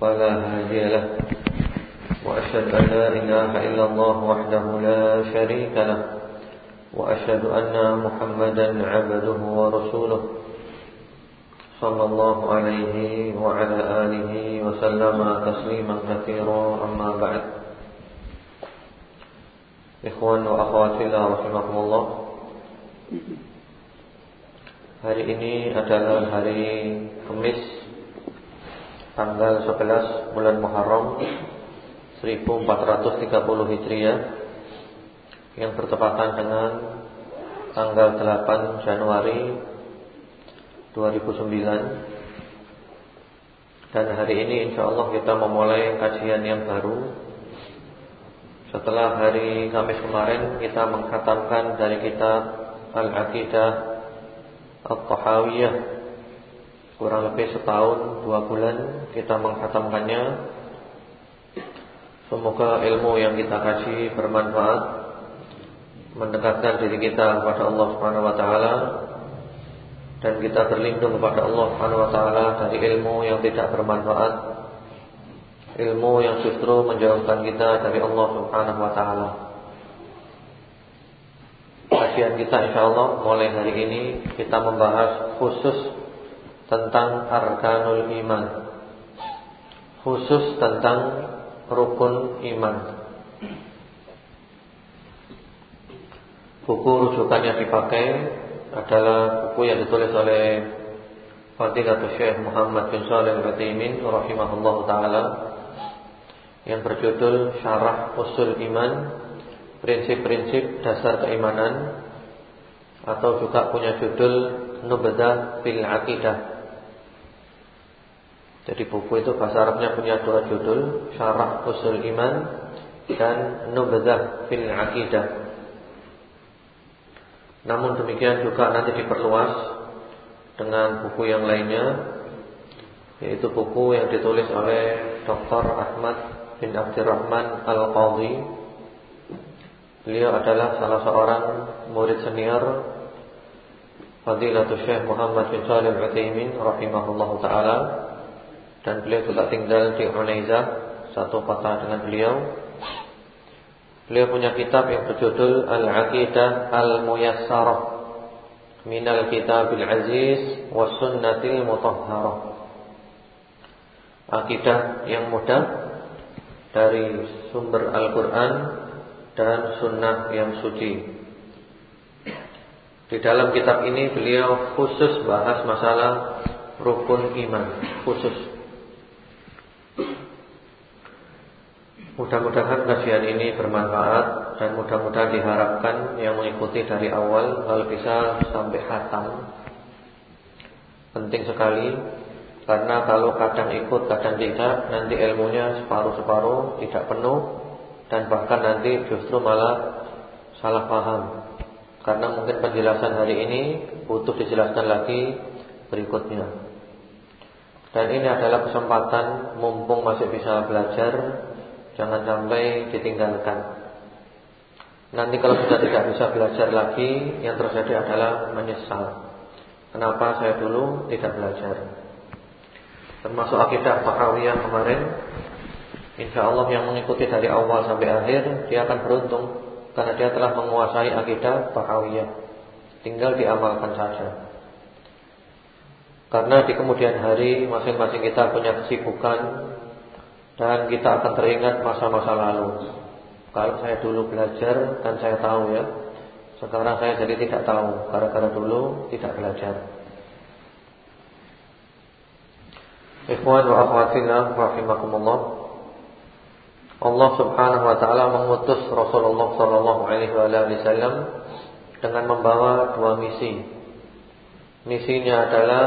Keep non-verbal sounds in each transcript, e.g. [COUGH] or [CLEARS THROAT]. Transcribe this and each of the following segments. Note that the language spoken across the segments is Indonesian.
فلا هادي له. وأشهد أن لا إله إلا الله وحده لا شريك له. وأشهد أن محمدا عبده ورسوله. صلى الله عليه وعلى آله وسلم تسليما كثيرا. أما بعد. إخوان وأخوات الله رحمكم الله. [LAUGHS] Hari ini adalah hari Kamis tanggal 11 bulan Muharram 1430 Hijriah yang bertepatan dengan tanggal 8 Januari 2009 dan hari ini insya Allah kita memulai kajian yang baru. Setelah hari Kamis kemarin kita mengkhatamkan dari kitab Al-Aqidah Al-Tahawiyah kurang lebih setahun dua bulan kita menghatamkannya. Semoga ilmu yang kita kasih bermanfaat, mendekatkan diri kita kepada Allah Subhanahu Wa Taala dan kita berlindung kepada Allah Subhanahu Wa Taala dari ilmu yang tidak bermanfaat, ilmu yang justru menjauhkan kita dari Allah Subhanahu Wa Taala. Kajian kita insya Allah mulai hari ini kita membahas khusus tentang arkanul iman. Khusus tentang rukun iman. Buku rujukan yang dipakai adalah buku yang ditulis oleh Fadilatul Syekh Muhammad bin Shalih Al-Utsaimin rahimahullah taala yang berjudul Syarah Usul Iman Prinsip-prinsip dasar keimanan atau juga punya judul Nubdah fil Aqidah jadi buku itu bahasa Arabnya punya dua judul, Syarah Usul Iman dan Nubzah fil Aqidah. Namun demikian juga nanti diperluas dengan buku yang lainnya yaitu buku yang ditulis oleh Dr. Ahmad bin Abdurrahman Al-Qadhi. Beliau adalah salah seorang murid senior Fadilatul Syekh Muhammad bin Shalih Al-Utsaimin rahimahullahu taala dan beliau juga tinggal di Unaiza satu kota dengan beliau. Beliau punya kitab yang berjudul Al-Aqidah Al-Muyassarah Minal Kitabil Aziz wa Sunnatil Mutahharah. Akidah yang mudah dari sumber Al-Qur'an dan sunnah yang suci. Di dalam kitab ini beliau khusus bahas masalah rukun iman, khusus Mudah-mudahan kajian ini bermanfaat dan mudah-mudahan diharapkan yang mengikuti dari awal kalau bisa sampai hatam. Penting sekali karena kalau kadang ikut kadang tidak nanti ilmunya separuh-separuh tidak penuh dan bahkan nanti justru malah salah paham. Karena mungkin penjelasan hari ini butuh dijelaskan lagi berikutnya. Dan ini adalah kesempatan mumpung masih bisa belajar Jangan sampai ditinggalkan. Nanti kalau sudah tidak bisa belajar lagi Yang terjadi adalah menyesal. Kenapa saya dulu tidak belajar? Termasuk akidah Tahawiyah kemarin Insya Allah yang mengikuti dari awal sampai akhir Dia akan beruntung Karena dia telah menguasai akidah Tahawiyah Tinggal diamalkan saja Karena di kemudian hari Masing-masing kita punya kesibukan dan kita akan teringat masa-masa lalu. Kalau saya dulu belajar dan saya tahu ya, sekarang saya jadi tidak tahu gara-gara dulu tidak belajar. Ikhwan wa akhwatillah rahimakumullah. Allah Subhanahu wa taala mengutus Rasulullah sallallahu alaihi wasallam dengan membawa dua misi. Misinya adalah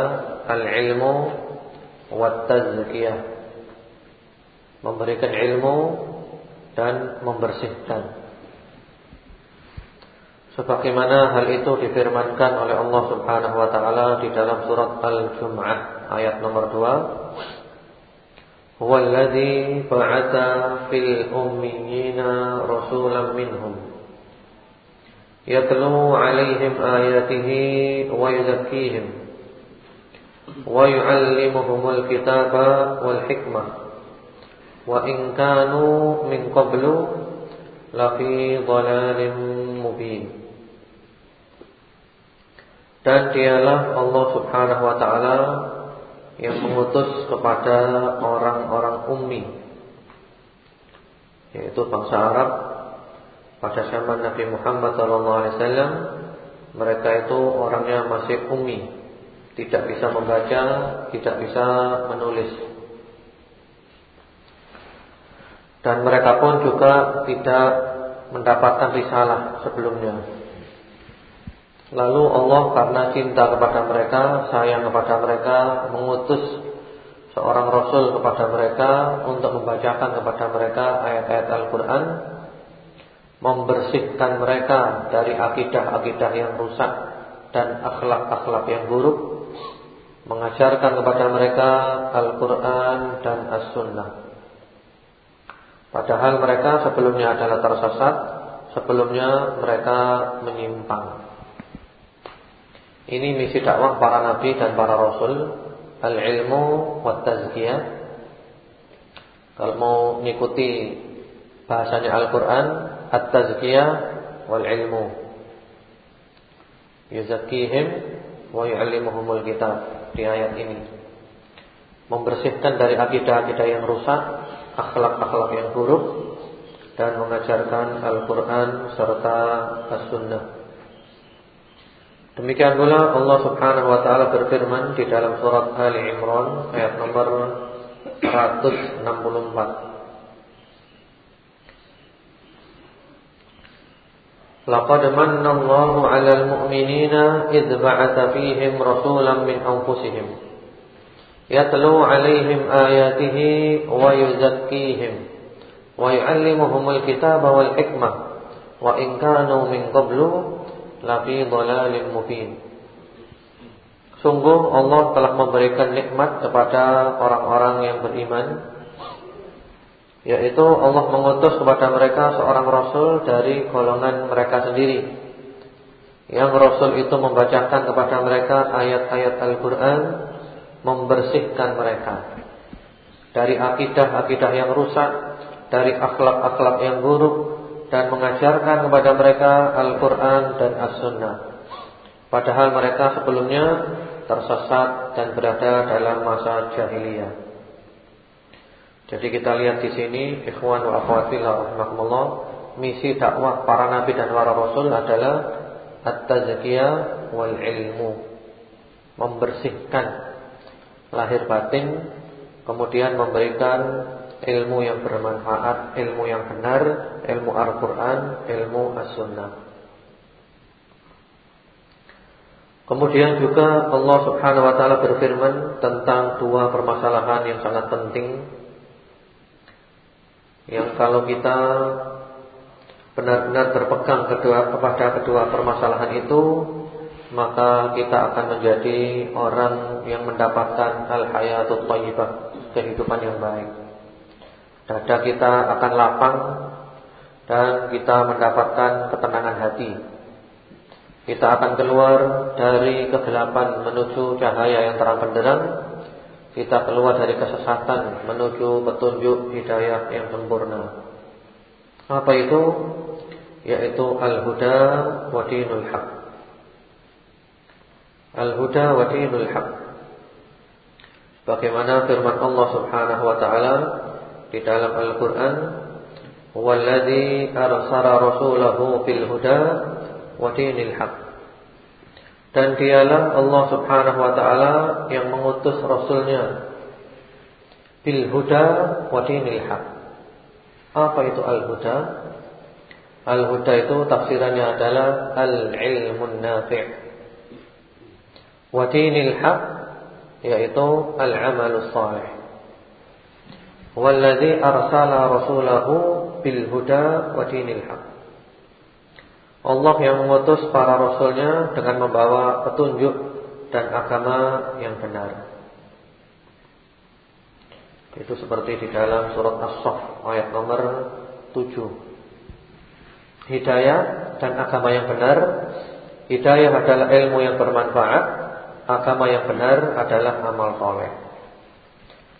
al-ilmu wa tazkiyah memberikan ilmu dan membersihkan. Sebagaimana hal itu difirmankan oleh Allah Subhanahu wa taala di dalam surat Al-Jumu'ah ayat nomor 2. Huwallazi ba'atsa fil ummiyina rasulan minhum yuzakkihim wa yu'allimuhumul kitaba wal hikmah wa in kanu min qablu lafi dhalalin mubin dan dialah Allah Subhanahu wa taala yang mengutus kepada orang-orang ummi yaitu bangsa Arab pada zaman Nabi Muhammad SAW mereka itu orangnya masih ummi tidak bisa membaca tidak bisa menulis. Dan mereka pun juga tidak mendapatkan risalah sebelumnya. Lalu Allah karena cinta kepada mereka, sayang kepada mereka, mengutus seorang rasul kepada mereka untuk membacakan kepada mereka ayat-ayat Al-Qur'an, membersihkan mereka dari akidah-akidah yang rusak dan akhlak-akhlak yang buruk, mengajarkan kepada mereka Al-Qur'an dan As-Sunnah. Padahal mereka sebelumnya adalah tersesat, sebelumnya mereka menyimpang. Ini misi dakwah para nabi dan para rasul, al-ilmu wa tazkiyah. Kalau mau mengikuti bahasanya Al-Qur'an, at-tazkiyah wal ilmu. Yuzakkihim wa yu'allimuhumul kitab di ayat ini. Membersihkan dari akidah-akidah yang rusak, akhlak-akhlak yang buruk dan mengajarkan Al-Qur'an serta As-Sunnah. Demikian pula Allah Subhanahu wa taala berfirman di dalam surat Ali Imran ayat nomor 164. Laqad manna Allahu 'alal mu'minina idh ba'atha fihim rasulan min anfusihim yatlu 'alaihim ayatihi wa yuzakkihim wa yu'allimuhumul kitaba wal hikmah wa in kanu min qablu lafi dhalalin mubin. Sungguh Allah telah memberikan nikmat kepada orang-orang yang beriman yaitu Allah mengutus kepada mereka seorang rasul dari golongan mereka sendiri. Yang rasul itu membacakan kepada mereka ayat-ayat Al-Qur'an membersihkan mereka dari akidah-akidah yang rusak, dari akhlak-akhlak yang buruk, dan mengajarkan kepada mereka Al-Quran dan As-Sunnah. Padahal mereka sebelumnya tersesat dan berada dalam masa jahiliyah. Jadi kita lihat di sini, ikhwan wa akhwatillah rahimakumullah, misi dakwah para nabi dan para rasul adalah at-tazkiyah wal ilmu. Membersihkan lahir batin, kemudian memberikan ilmu yang bermanfaat, ilmu yang benar, ilmu Al-Quran, ilmu As-Sunnah. Kemudian juga Allah Subhanahu Wa Taala berfirman tentang dua permasalahan yang sangat penting, yang kalau kita benar-benar berpegang kedua kepada kedua permasalahan itu, maka kita akan menjadi orang yang mendapatkan al-hayatul thayyibah, kehidupan yang baik. Dada kita akan lapang dan kita mendapatkan ketenangan hati. Kita akan keluar dari kegelapan menuju cahaya yang terang benderang. Kita keluar dari kesesatan menuju petunjuk hidayah yang sempurna. Apa itu? Yaitu al-huda wa dinul haq. Al-huda wa dinul haq. Bagaimana firman Allah Subhanahu wa taala di dalam Al-Qur'an Walladzi arsala rasulahu fil huda wa dinil haq Dan dialah Allah Subhanahu wa taala yang mengutus rasulnya bil huda wa dinil haq. Apa itu al-huda? Al-huda itu tafsirannya adalah al-ilmun nafi'. Wa dinil haq yaitu al-amalus salih. Walladzi arsala rasulahu bil huda wa dinil haq. Allah yang mengutus para rasulnya dengan membawa petunjuk dan agama yang benar. Itu seperti di dalam surat As-Saff ayat nomor 7. Hidayah dan agama yang benar. Hidayah adalah ilmu yang bermanfaat, agama yang benar adalah amal soleh.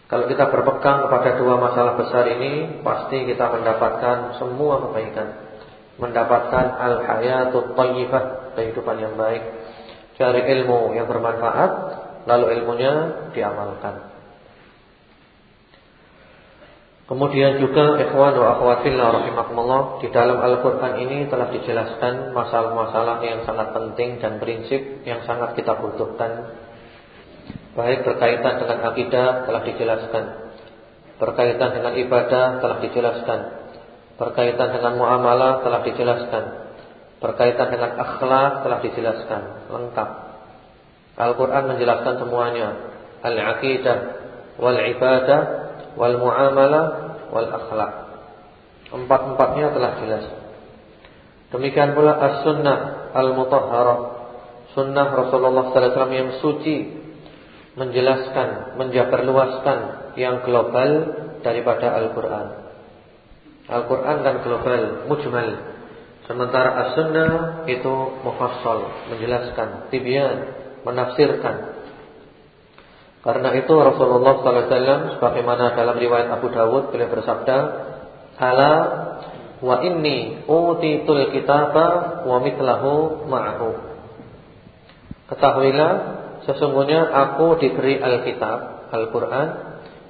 Kalau kita berpegang kepada dua masalah besar ini, pasti kita mendapatkan semua kebaikan mendapatkan al-hayatut thayyibah, kehidupan yang baik. Cari ilmu yang bermanfaat, lalu ilmunya diamalkan. Kemudian juga ikhwan wa akhwat fillah di dalam Al-Qur'an ini telah dijelaskan masalah-masalah yang sangat penting dan prinsip yang sangat kita butuhkan. Baik berkaitan dengan akidah telah dijelaskan. Berkaitan dengan ibadah telah dijelaskan Berkaitan dengan muamalah telah dijelaskan. Berkaitan dengan akhlak telah dijelaskan lengkap. Al-Qur'an menjelaskan semuanya. Al-aqidah wal ibadah wal muamalah wal akhlak. Empat-empatnya telah jelas. Demikian pula as-sunnah al-mutahharah. Sunnah Rasulullah wasallam yang suci menjelaskan, menjabarluaskan yang global daripada Al-Qur'an. Al-Quran kan global, mujmal. Sementara As-Sunnah itu mufassal, menjelaskan, tibyan, menafsirkan. Karena itu Rasulullah SAW sebagaimana dalam riwayat Abu Dawud beliau bersabda, "Ala wa inni utitul kitaba wa mitlahu ma'ahu." Ketahuilah sesungguhnya aku diberi Alkitab, Al-Qur'an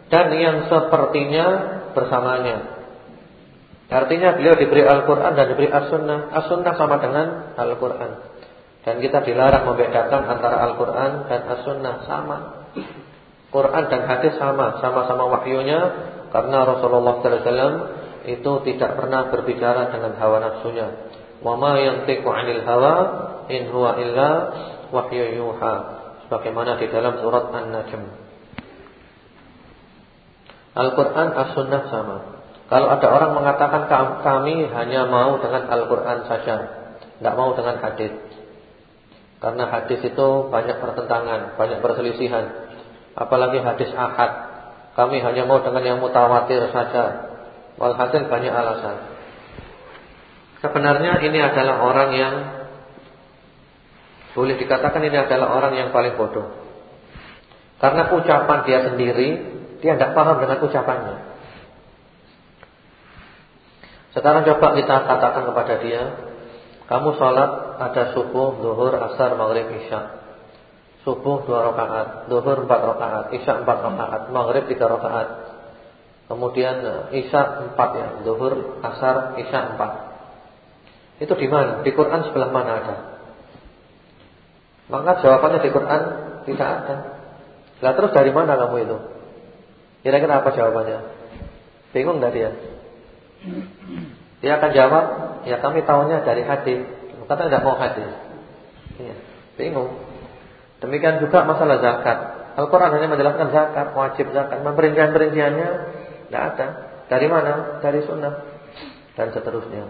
dan yang sepertinya bersamanya. Artinya beliau diberi Al-Quran dan diberi As-Sunnah. As-Sunnah sama dengan Al-Quran. Dan kita dilarang membedakan antara Al-Quran dan As-Sunnah. Sama. Quran dan hadis sama. Sama-sama wahyunya. Karena Rasulullah SAW Itu tidak pernah berbicara dengan hawa nafsunya. Wa ma 'anil hawa in huwa illa wahyu yuha. Sebagaimana di dalam surat An-Najm. Al-Qur'an As-Sunnah sama kalau ada orang mengatakan kami hanya mau dengan Al-Quran saja Tidak mau dengan hadis. Karena hadis itu banyak pertentangan Banyak perselisihan. Apalagi hadis ahad Kami hanya mau dengan yang mutawatir saja. Walhasil banyak alasan. Sebenarnya ini adalah orang yang Boleh dikatakan ini adalah orang yang paling bodoh. Karena ucapan dia sendiri Dia tidak paham dengan ucapannya sekarang coba kita katakan kepada dia, kamu sholat ada subuh, zuhur, asar, maghrib, isya. Subuh dua rakaat, zuhur empat rakaat, isya empat rakaat, maghrib tiga rakaat. Kemudian eh, isya empat ya, zuhur, asar, isya empat. Itu di mana? Di Quran sebelah mana ada? Maka jawabannya di Quran tidak ada. Lah terus dari mana kamu itu? Kira-kira apa jawabannya? Bingung enggak dia? Dia akan jawab, ya kami tahunya dari hadis. Kata tidak mau hadis. Ya, bingung. Demikian juga masalah zakat. Al-Quran hanya menjelaskan zakat, wajib zakat. Memperincian-perinciannya tidak ada. Dari mana? Dari sunnah. Dan seterusnya.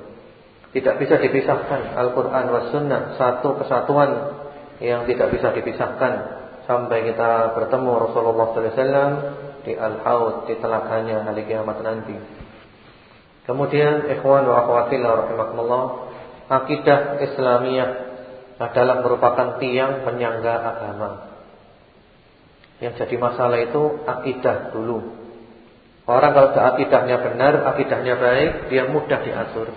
Tidak bisa dipisahkan Al-Quran was sunnah. Satu kesatuan yang tidak bisa dipisahkan. Sampai kita bertemu Rasulullah SAW di Al-Haud, di telaganya hari kiamat nanti. Kemudian ikhwan wa akhwati rahimakumullah, akidah Islamiyah adalah merupakan tiang penyangga agama. Yang jadi masalah itu akidah dulu. Orang kalau akidahnya benar, akidahnya baik, dia mudah diatur.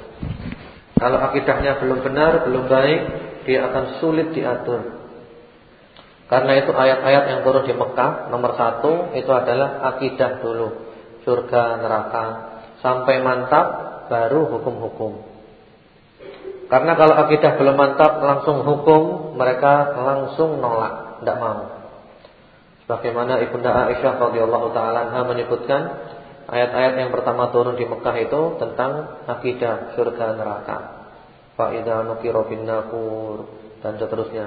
Kalau akidahnya belum benar, belum baik, dia akan sulit diatur. Karena itu ayat-ayat yang turun di Mekah nomor satu itu adalah akidah dulu, surga, neraka, sampai mantap baru hukum-hukum. Karena kalau akidah belum mantap langsung hukum, mereka langsung nolak, tidak mau. Sebagaimana Ibunda Aisyah radhiyallahu taala menyebutkan ayat-ayat yang pertama turun di Mekah itu tentang akidah surga neraka. Fa idza nukira dan seterusnya.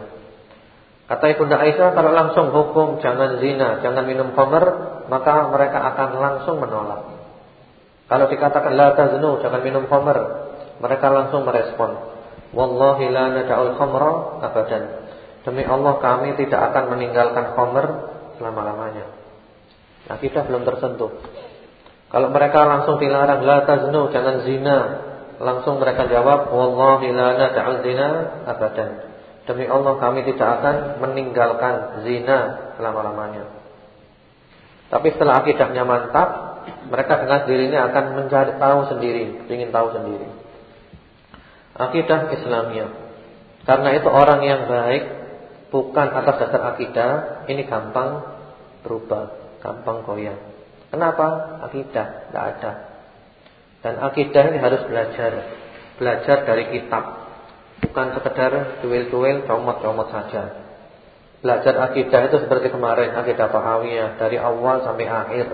Kata Ibunda Aisyah kalau langsung hukum jangan zina, jangan minum khamr, maka mereka akan langsung menolak. Kalau dikatakan la taznu, jangan minum khamr, mereka langsung merespon, wallahi la nad'ul khamra abadan. Demi Allah kami tidak akan meninggalkan khamr selama-lamanya. Akidah belum tersentuh. Kalau mereka langsung dilarang la taznu, jangan zina, langsung mereka jawab wallahi la nad'al zina abadan. Demi Allah kami tidak akan meninggalkan zina selama-lamanya. Tapi setelah akidahnya mantap, mereka dengan dirinya akan mencari tahu sendiri, ingin tahu sendiri. Akidah Islamnya. Karena itu orang yang baik bukan atas dasar akidah, ini gampang berubah, gampang goyah. Kenapa? Akidah tidak ada. Dan akidah ini harus belajar, belajar dari kitab, bukan sekedar duel-duel, comot-comot saja. Belajar akidah itu seperti kemarin akidah Pahawiyah dari awal sampai akhir,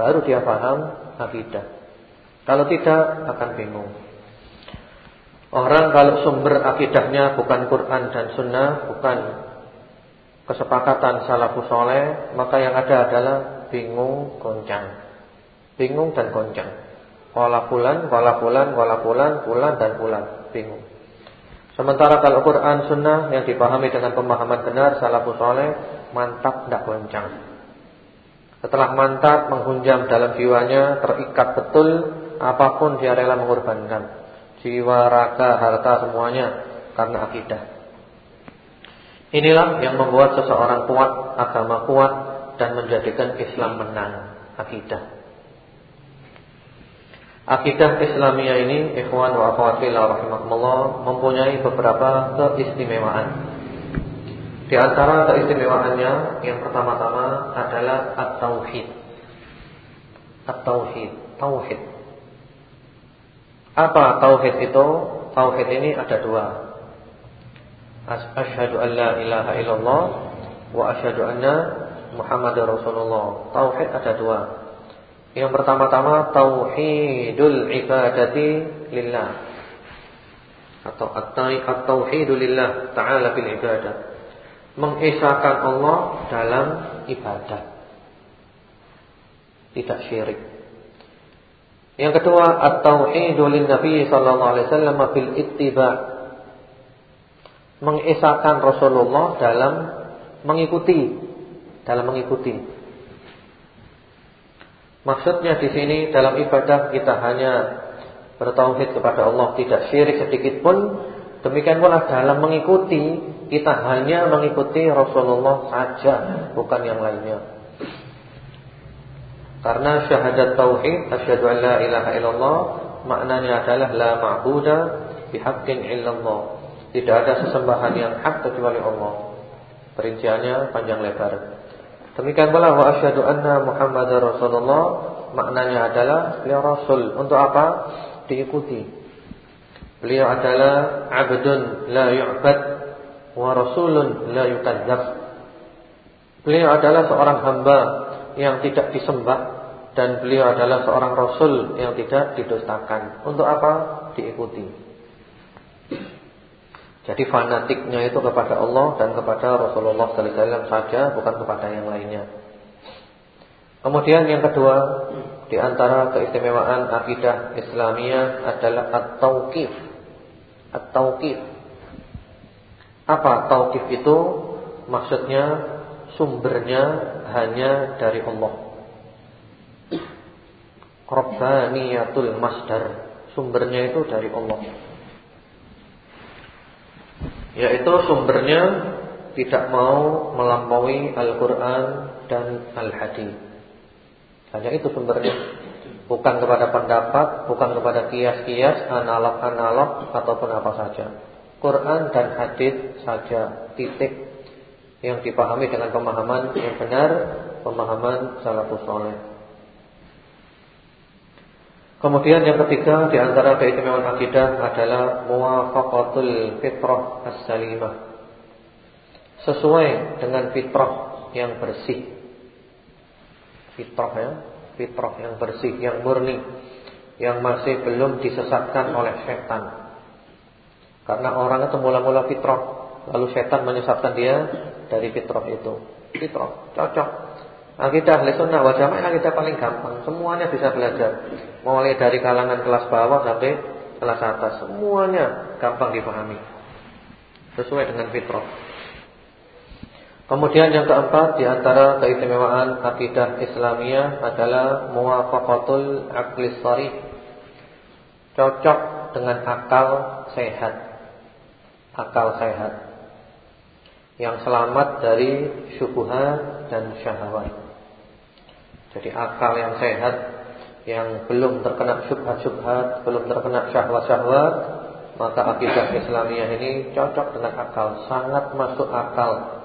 baru dia paham akidah. Kalau tidak akan bingung. Orang kalau sumber akidahnya bukan Quran dan Sunnah, bukan kesepakatan salafus soleh, maka yang ada adalah bingung, goncang. Bingung dan goncang. Wala bulan, wala bulan, wala bulan, bulan dan bulan, bingung. Sementara kalau Quran Sunnah yang dipahami dengan pemahaman benar salafus soleh, mantap tidak goncang. Setelah mantap menghunjam dalam jiwanya, terikat betul, apa pun dia rela mengorbankan jiwa, raga, harta semuanya karena akidah. Inilah yang membuat seseorang kuat, agama kuat dan menjadikan Islam menang, akidah. Akidah Islamiyah ini ikhwan wa akhwat fillah rahimakumullah mempunyai beberapa keistimewaan. Di antara keistimewaannya yang pertama-tama adalah at-tauhid. At-tauhid, tauhid. Apa tauhid itu? Tauhid ini ada dua. Asyhadu an la ilaha illallah wa asyhadu anna Muhammadar Rasulullah. Tauhid ada dua. Yang pertama-tama tauhidul ibadati lillah atau at-tauhidu lillah ta'ala bil ibadah. Mengesahkan Allah dalam ibadah. Tidak syirik. Yang kedua, at-tauhidu lin Nabi sallallahu alaihi wasallam bil ittiba. Mengesahkan Rasulullah dalam mengikuti, dalam mengikuti. Maksudnya di sini dalam ibadah kita hanya bertauhid kepada Allah, tidak syirik sedikit pun. Demikian pula dalam mengikuti kita hanya mengikuti Rasulullah saja, bukan yang lainnya. Karena syahadat tauhid asyhadu an la ilaha illallah maknanya adalah la ma'budu bihaqqin illallah. Tidak ada sesembahan yang hak kecuali Allah. Perinciannya panjang lebar. Demikian pula wa asyhadu anna Muhammadar Rasulullah maknanya adalah beliau rasul. Untuk apa? Diikuti. Beliau adalah abdun la yu'bad wa rasulun la yukadzab. Beliau adalah seorang hamba yang tidak disembah dan beliau adalah seorang rasul yang tidak didustakan. Untuk apa? Diikuti. Jadi fanatiknya itu kepada Allah dan kepada Rasulullah sallallahu alaihi wasallam saja, bukan kepada yang lainnya. Kemudian yang kedua, di antara keistimewaan akidah Islamiyah adalah at-tauqif. At-tauqif. Apa tauqif itu? Maksudnya sumbernya hanya dari Allah. Rabbaniyatul masdar, sumbernya itu dari Allah. Yaitu sumbernya tidak mau melampaui Al-Qur'an dan Al-Hadis. Hanya itu sumbernya. Bukan kepada pendapat, bukan kepada kias-kias, analog-analog ataupun apa saja. Quran dan hadis saja, titik yang dipahami dengan pemahaman yang benar, pemahaman salafus saleh. Kemudian yang ketiga di antara keistimewaan akidah adalah muwafaqatul fitrah as-salimah. Sesuai dengan fitrah yang bersih. Fitrah ya, fitrah yang bersih, yang murni, yang masih belum disesatkan oleh setan. Karena orang itu mula-mula fitrah, lalu setan menyesatkan dia dari fitrah itu. Fitrah cocok. Sunnah wal jamaah akidah paling gampang. Semuanya bisa belajar. Mulai dari kalangan kelas bawah sampai kelas atas. Semuanya gampang dipahami. Sesuai dengan fitrah. Kemudian yang keempat di antara keistimewaan akidah Islamiyah adalah muwafaqatul aqli sharih. Cocok dengan akal sehat. Akal sehat. Yang selamat dari syubhat dan syahwat. Jadi akal yang sehat yang belum terkena syubhat-syubhat, belum terkena syahwat-syahwat, maka akidah Islamiyah ini cocok dengan akal, sangat masuk akal.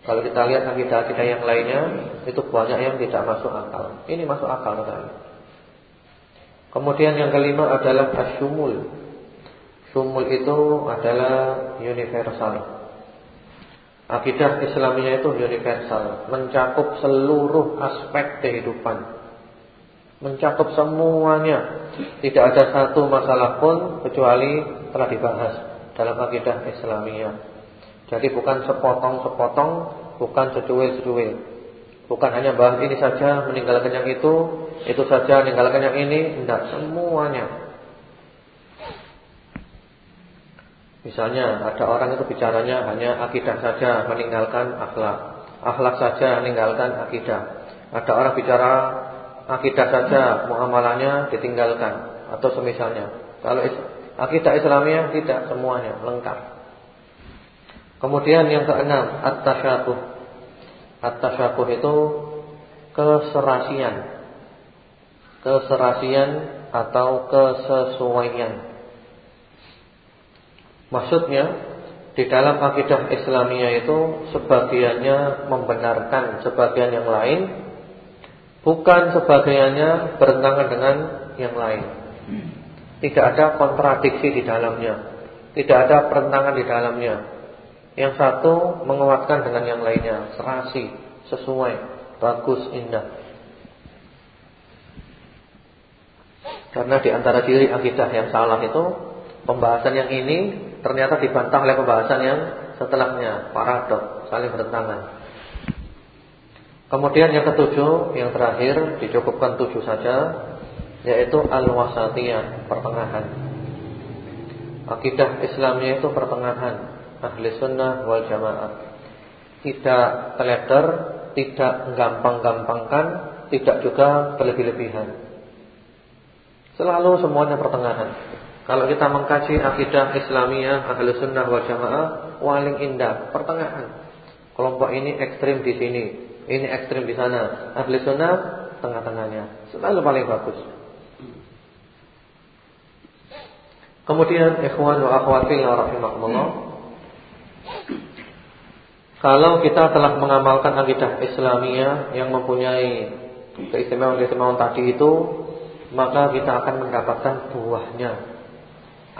Kalau kita lihat akidah-akidah yang lainnya, itu banyak yang tidak masuk akal. Ini masuk akal sekali. Kemudian yang kelima adalah asyumul. Syumul itu adalah universal. Akidah Islamnya itu universal, mencakup seluruh aspek kehidupan. Mencakup semuanya. Tidak ada satu masalah pun kecuali telah dibahas dalam akidah Islamiyah. Jadi bukan sepotong-sepotong, bukan secuil-secuil. Bukan hanya bahas ini saja, meninggalkan yang itu, itu saja, meninggalkan yang ini, tidak semuanya. Misalnya ada orang itu bicaranya hanya akidah saja meninggalkan akhlak. Akhlak saja meninggalkan akidah. Ada orang bicara akidah saja muamalahnya ditinggalkan atau semisalnya. Kalau akidah Islamiyah tidak semuanya lengkap. Kemudian yang keenam at-tasyabuh. At-tasyabuh itu keserasian. Keserasian atau kesesuaian. Maksudnya di dalam akidah Islamiyah itu sebagiannya membenarkan sebagian yang lain, bukan sebagiannya bertentangan dengan yang lain. Tidak ada kontradiksi di dalamnya, tidak ada pertentangan di dalamnya. Yang satu menguatkan dengan yang lainnya, serasi, sesuai, bagus, indah. Karena di antara diri akidah yang salah itu pembahasan yang ini ternyata dibantah oleh pembahasan yang setelahnya paradok, saling bertentangan. Kemudian yang ketujuh, yang terakhir dicukupkan tujuh saja, yaitu al-wasatiyah, pertengahan. Akidah Islamnya itu pertengahan, ahli sunnah wal jamaah. Tidak teledor, tidak gampang-gampangkan, tidak juga berlebih-lebihan. Selalu semuanya pertengahan. Kalau kita mengkaji akidah Islamiyah, ahli sunnah wal jamaah, paling indah, pertengahan. Kelompok ini ekstrim di sini, ini ekstrim di sana. Ahli sunnah tengah-tengahnya, selalu paling bagus. Kemudian ikhwan wa akhwat fillah rahimakumullah. Kalau kita telah mengamalkan akidah Islamiyah yang mempunyai keistimewaan-keistimewaan tadi itu, maka kita akan mendapatkan buahnya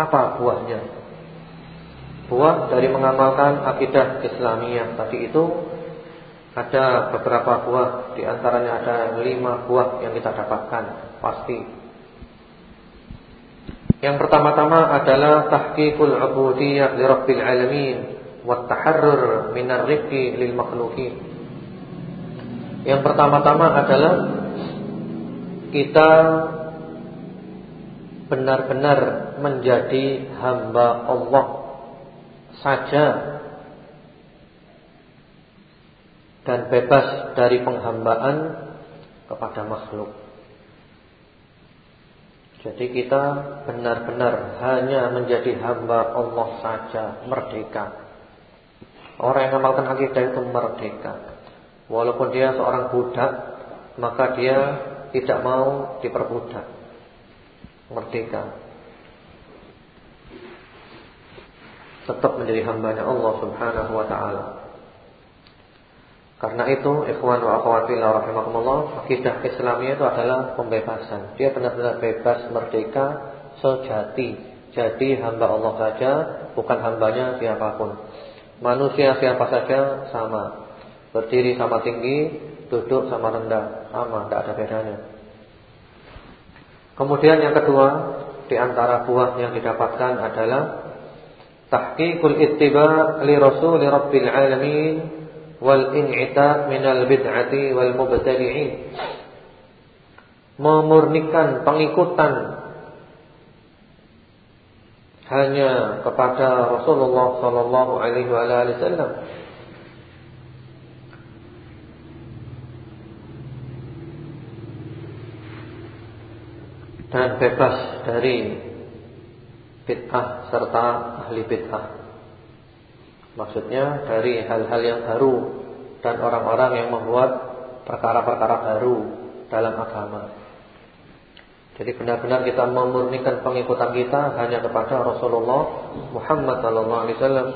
apa buahnya? Buah dari mengamalkan akidah Islamiyah tadi itu ada beberapa buah, di antaranya ada lima buah yang kita dapatkan pasti. Yang pertama-tama adalah tahqiqul ubudiyah li rabbil alamin wa taharrur minar rifqi lil makhluqin. Yang pertama-tama adalah kita benar-benar menjadi hamba Allah saja dan bebas dari penghambaan kepada makhluk. Jadi kita benar-benar hanya menjadi hamba Allah saja, merdeka. Orang yang mengamalkan akidah itu merdeka. Walaupun dia seorang budak, maka dia tidak mau diperbudak merdeka tetap menjadi hambanya Allah Subhanahu wa taala. Karena itu, ikhwan wa akhwat fillah rahimakumullah, akidah Islamiyah itu adalah pembebasan. Dia benar-benar bebas, merdeka, sejati. Jadi hamba Allah saja, bukan hambanya siapa pun. Manusia siapa saja sama. Berdiri sama tinggi, duduk sama rendah, sama, tidak ada bedanya. Kemudian yang kedua di antara buah yang didapatkan adalah tahqiqul ittiba li rasul rabbil alamin wal in'ita minal bid'ati wal mubtadi'in. Memurnikan pengikutan hanya kepada Rasulullah sallallahu alaihi wasallam dan bebas dari bid'ah serta ahli bid'ah. Maksudnya dari hal-hal yang baru dan orang-orang yang membuat perkara-perkara baru dalam agama. Jadi benar-benar kita memurnikan pengikutan kita hanya kepada Rasulullah Muhammad sallallahu alaihi wasallam.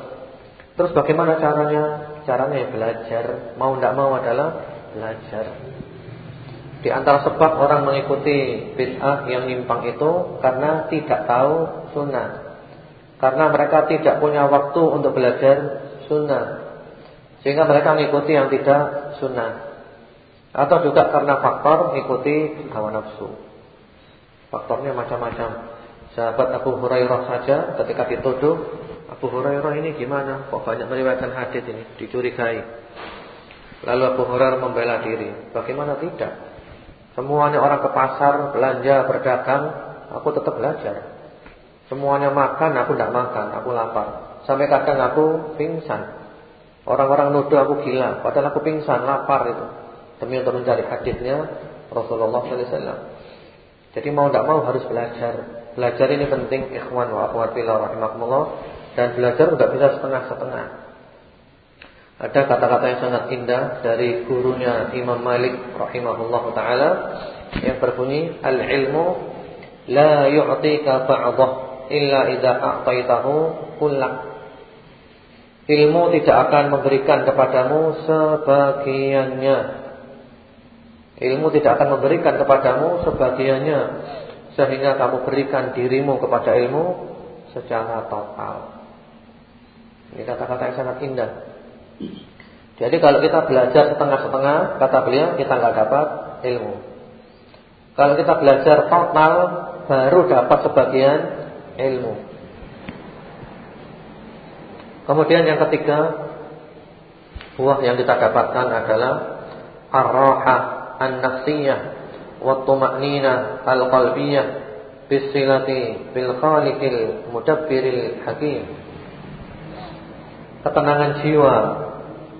Terus bagaimana caranya? Caranya ya belajar. Mau tidak mau adalah belajar. Di antara sebab orang mengikuti bid'ah yang nyimpang itu karena tidak tahu sunnah. Karena mereka tidak punya waktu untuk belajar sunnah. Sehingga mereka mengikuti yang tidak sunnah. Atau juga karena faktor mengikuti hawa nafsu. Faktornya macam-macam. Sahabat Abu Hurairah saja ketika dituduh, Abu Hurairah ini gimana? Kok banyak meriwayatkan hadis ini, dicurigai. Lalu Abu Hurairah membela diri. Bagaimana tidak? Semuanya orang ke pasar, belanja, berdagang, aku tetap belajar. Semuanya makan, aku tidak makan, aku lapar. Sampai kadang aku pingsan. Orang-orang nuduh aku gila, padahal aku pingsan, lapar itu. Demi untuk mencari hadisnya Rasulullah SAW. Jadi mau tidak mau harus belajar. Belajar ini penting, ikhwan wa akhwat fillah rahimakumullah. Dan belajar tidak bisa setengah-setengah. Ada kata-kata yang sangat indah dari gurunya Imam Malik rahimahullah taala yang berbunyi al-ilmu la yu'tika ba'dah illa idza a'taitahu kullah. Ilmu tidak akan memberikan kepadamu sebagiannya. Ilmu tidak akan memberikan kepadamu sebagiannya sehingga kamu berikan dirimu kepada ilmu secara total. Ini kata-kata yang sangat indah. Jadi kalau kita belajar setengah-setengah, kata beliau, kita nggak dapat ilmu. Kalau kita belajar total, baru dapat sebagian ilmu. Kemudian yang ketiga, buah yang kita dapatkan adalah ar-raha an-nafsiyah wa tuma'nina al-qalbiyah bisilati bil khaliqil mudabbiril hakim ketenangan jiwa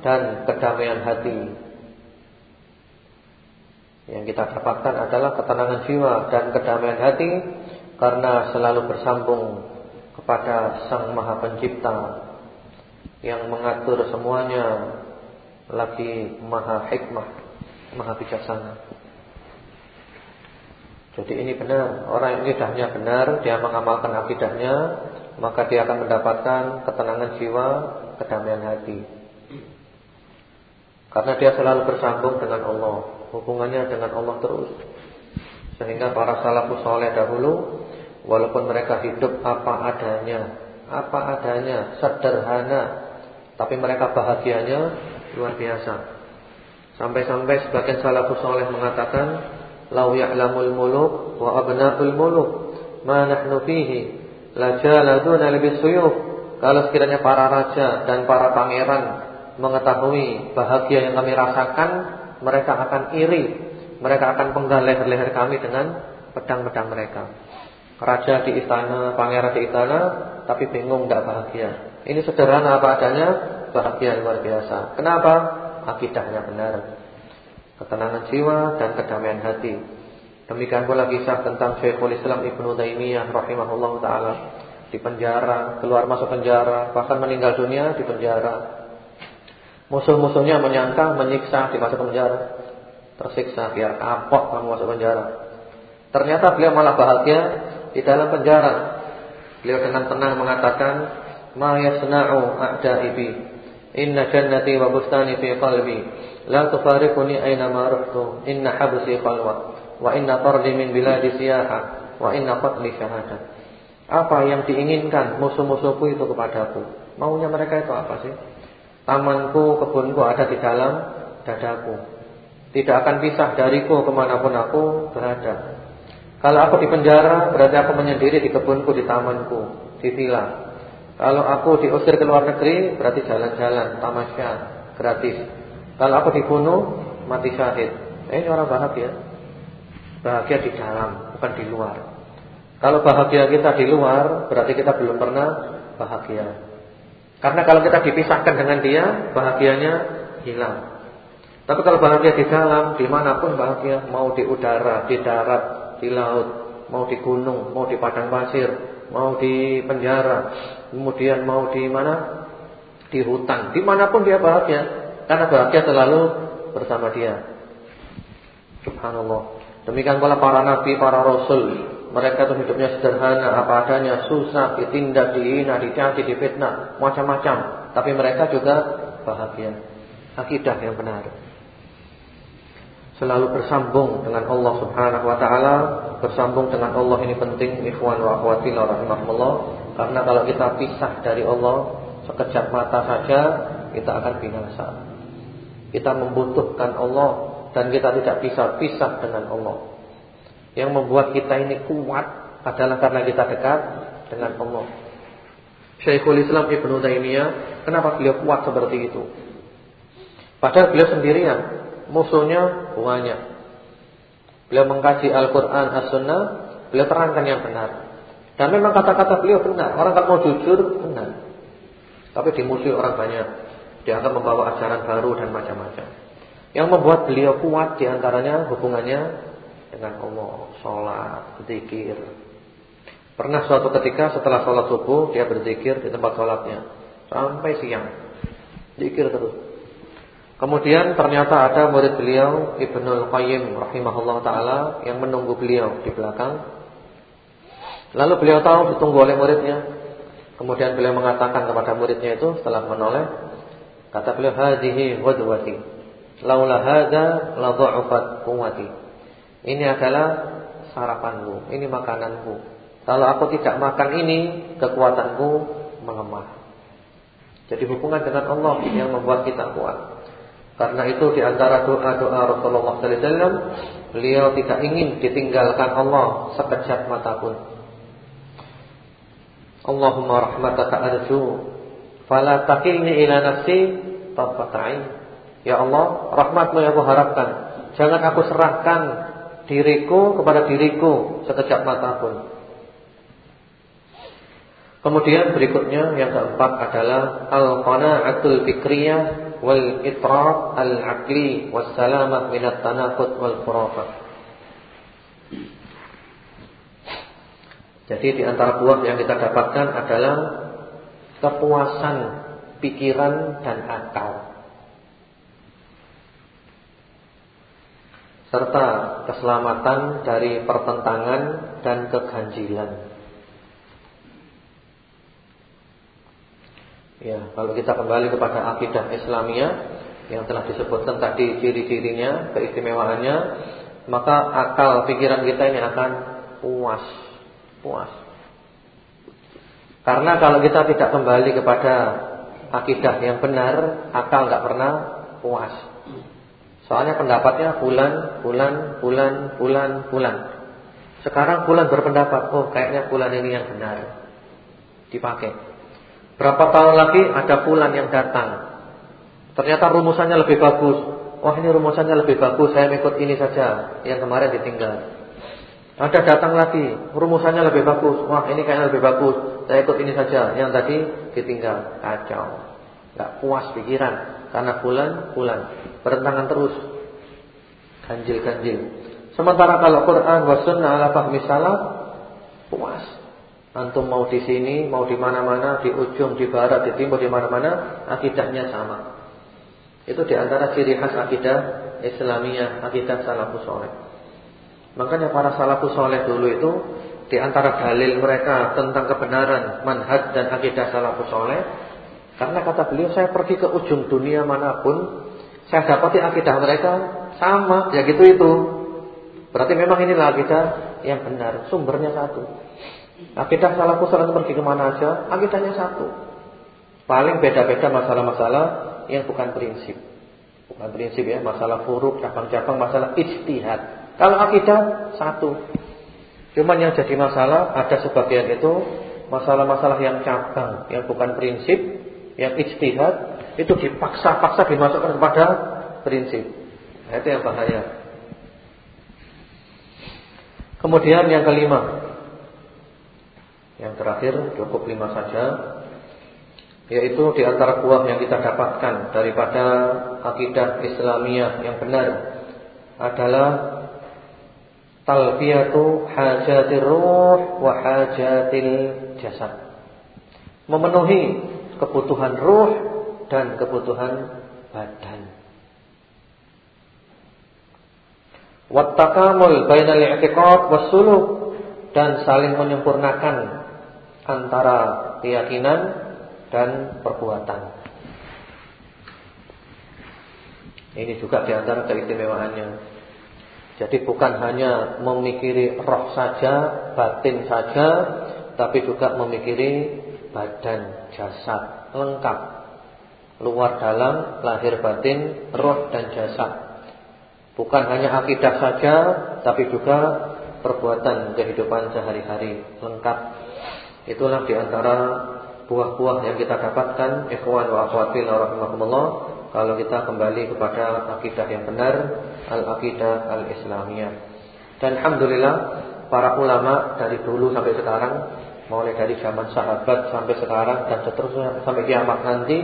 dan kedamaian hati. Yang kita dapatkan adalah ketenangan jiwa dan kedamaian hati karena selalu bersambung kepada Sang Maha Pencipta yang mengatur semuanya lagi Maha Hikmah, Maha Bijaksana. Jadi ini benar, orang yang akidahnya benar, dia mengamalkan akidahnya, maka dia akan mendapatkan ketenangan jiwa, kedamaian hati. Karena dia selalu bersambung dengan Allah, hubungannya dengan Allah terus. Sehingga para salafus soleh dahulu walaupun mereka hidup apa adanya, apa adanya, sederhana, tapi mereka bahagianya luar biasa. Sampai-sampai sebagian salafus soleh mengatakan, "Lau ya'lamul muluk wa abna'ul muluk ma nahnu fihi la jaladuna lebih suyuf." Kalau sekiranya para raja dan para pangeran mengetahui bahagia yang kami rasakan, mereka akan iri. Mereka akan penggal leher-leher kami dengan pedang-pedang mereka. Raja di istana, pangeran di istana, tapi bingung tidak bahagia. Ini sederhana apa adanya, bahagia luar biasa. Kenapa? Akidahnya benar. Ketenangan jiwa dan kedamaian hati. Demikian pula kisah tentang Syekhul Islam Ibnu Taimiyah rahimahullah taala di penjara, keluar masuk penjara, bahkan meninggal dunia di penjara. Musuh-musuhnya menyangka menyiksa di masuk penjara. Tersiksa biar kapok kamu masuk penjara. Ternyata beliau malah bahagia di dalam penjara. Beliau dengan tenang mengatakan, "Ma yasna'u a'da'ibi. Inna jannati wa bustani fi qalbi. La tufariquni aina ma. Inna habsi khalwa wa inna tardi min biladi siyaha wa inna qatli syahadah." Apa yang diinginkan musuh-musuhku itu kepadaku? Maunya mereka itu apa sih? Tamanku, kebunku ada di dalam dadaku. Tidak akan pisah dariku ke mana pun aku berada. Kalau aku di penjara, berarti aku menyendiri di kebunku, di tamanku, di villa. Kalau aku diusir ke luar negeri, berarti jalan-jalan, tamasya. gratis. Kalau aku dibunuh, mati syahid. Eh, ini orang bahagia. Bahagia di dalam, bukan di luar. Kalau bahagia kita di luar, berarti kita belum pernah bahagia. Karena kalau kita dipisahkan dengan dia, bahagianya hilang. Tapi kalau bahagia di dalam, di mana pun bahagia, mau di udara, di darat, di laut, mau di gunung, mau di padang pasir, mau di penjara, kemudian mau di mana? Di hutan, di mana pun dia bahagia, karena bahagia selalu bersama dia. Subhanallah. Demikian pula para nabi, para rasul, mereka itu hidupnya sederhana, apa adanya, susah, ditindak, dihina, dicaci, difitnah, macam-macam. Tapi mereka juga bahagia. Akidah yang benar. Selalu bersambung dengan Allah Subhanahu wa taala, bersambung dengan Allah ini penting ikhwan wa akhwati rahimahullah. Karena kalau kita pisah dari Allah sekejap mata saja, kita akan binasa. Kita membutuhkan Allah dan kita tidak bisa pisah dengan Allah. Yang membuat kita ini kuat adalah karena kita dekat dengan Allah. Syekhul Islam Ibnu Taimiyah, kenapa beliau kuat seperti itu? Padahal beliau sendirian, musuhnya banyak. Beliau mengkaji Al-Qur'an, As-Sunnah, beliau terangkan yang benar. Dan memang kata-kata beliau benar. Orang kalau mau jujur benar. Tapi dimusuhi orang banyak. Dia akan membawa ajaran baru dan macam-macam. Yang membuat beliau kuat di antaranya hubungannya dengan Allah, sholat, berzikir. Pernah suatu ketika setelah sholat subuh dia berzikir di tempat sholatnya sampai siang, zikir terus. Kemudian ternyata ada murid beliau Ibnul Qayyim rahimahullah taala yang menunggu beliau di belakang. Lalu beliau tahu ditunggu oleh muridnya. Kemudian beliau mengatakan kepada muridnya itu setelah menoleh, kata beliau hadhihi ghadwati. Laula hadza la dha'afat quwwati. Ini adalah sarapanku, ini makananku. Kalau aku tidak makan ini, kekuatanku melemah. Jadi hubungan dengan Allah yang membuat kita kuat. Karena itu di antara doa-doa Rasulullah sallallahu alaihi wasallam, beliau tidak ingin ditinggalkan Allah sekejap mata pun. Allahumma rahmataka arju fala taqilni ila nafsi tarfata'in. Ya Allah, rahmatmu yang aku harapkan. Jangan aku serahkan diriku kepada diriku sekejap mata pun. Kemudian berikutnya yang keempat adalah al-qana'atul fikriyah wal itraf al-aqli was salamah minat tanaqud wal khurafat. Jadi di antara buah yang kita dapatkan adalah kepuasan pikiran dan akal. Serta keselamatan dari pertentangan dan keganjilan. Ya, kalau kita kembali kepada akidah Islamiyah yang telah disebutkan tadi ciri-cirinya, keistimewaannya, maka akal pikiran kita ini akan puas, puas. Karena kalau kita tidak kembali kepada akidah yang benar, akal nggak pernah puas. Soalnya pendapatnya bulan, bulan, bulan, bulan, bulan. Sekarang bulan berpendapat, oh kayaknya bulan ini yang benar. Dipakai. Berapa tahun lagi ada bulan yang datang. Ternyata rumusannya lebih bagus. Wah ini rumusannya lebih bagus, saya ikut ini saja. Yang kemarin ditinggal. Ada datang lagi, rumusannya lebih bagus. Wah ini kayaknya lebih bagus, saya ikut ini saja. Yang tadi ditinggal. Kacau. Gak puas pikiran. Karena bulan, bulan bertentangan terus. Ganjil-ganjil. Sementara kalau Quran wa sunnah ala fahmi salaf puas. Antum mau di sini, mau di mana-mana, di ujung, di barat, di timur, di mana-mana, akidahnya sama. Itu di antara ciri khas akidah Islamiyah, akidah salafus saleh. Makanya para salafus saleh dulu itu di antara dalil mereka tentang kebenaran manhaj dan akidah salafus saleh karena kata beliau saya pergi ke ujung dunia mana pun, saya dapati akidah mereka sama, ya gitu itu. Berarti memang inilah akidah yang benar, sumbernya satu. Akidah salafus saleh pergi ke mana aja, akidahnya satu. Paling beda-beda masalah-masalah yang bukan prinsip. Bukan prinsip ya, masalah furuk, cabang-cabang, masalah ijtihad. Kalau akidah satu. Cuman yang jadi masalah ada sebagian itu masalah-masalah yang cabang, yang bukan prinsip yang ijtihad itu dipaksa-paksa dimasukkan kepada prinsip. Nah, itu yang bahaya. Kemudian yang kelima. Yang terakhir cukup lima saja. Yaitu di antara buah yang kita dapatkan daripada akidah Islamiyah yang benar adalah talbiyatu hajatir ruh wa hajatil jasad. Memenuhi kebutuhan ruh dan kebutuhan badan. Wattakamul bainal i'tiqad was-suluk dan saling menyempurnakan antara keyakinan dan perbuatan. Ini juga di antara keistimewaannya. Jadi bukan hanya memikiri roh saja, batin saja, tapi juga memikiri badan, jasad, lengkap. Luar dalam, lahir batin, roh dan jasad. Bukan hanya akidah saja, tapi juga perbuatan kehidupan sehari-hari lengkap. Itulah di antara buah-buah yang kita dapatkan, ikhwan wa akhwat fillah kalau kita kembali kepada akidah yang benar, al-akidah al-islamiyah. Dan alhamdulillah para ulama dari dulu sampai sekarang, mulai dari zaman sahabat sampai sekarang dan seterusnya sampai kiamat nanti,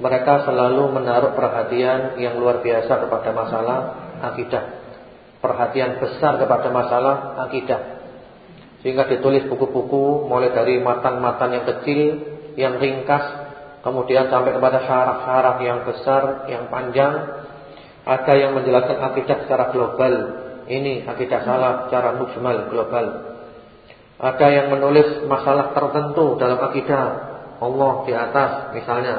mereka selalu menaruh perhatian yang luar biasa kepada masalah akidah. Perhatian besar kepada masalah akidah. Sehingga ditulis buku-buku mulai dari matan-matan yang kecil, yang ringkas, kemudian sampai kepada syarah-syarah yang besar, yang panjang. Ada yang menjelaskan akidah secara global. Ini akidah salah secara mujmal global. Ada yang menulis masalah tertentu dalam akidah. Allah di atas misalnya.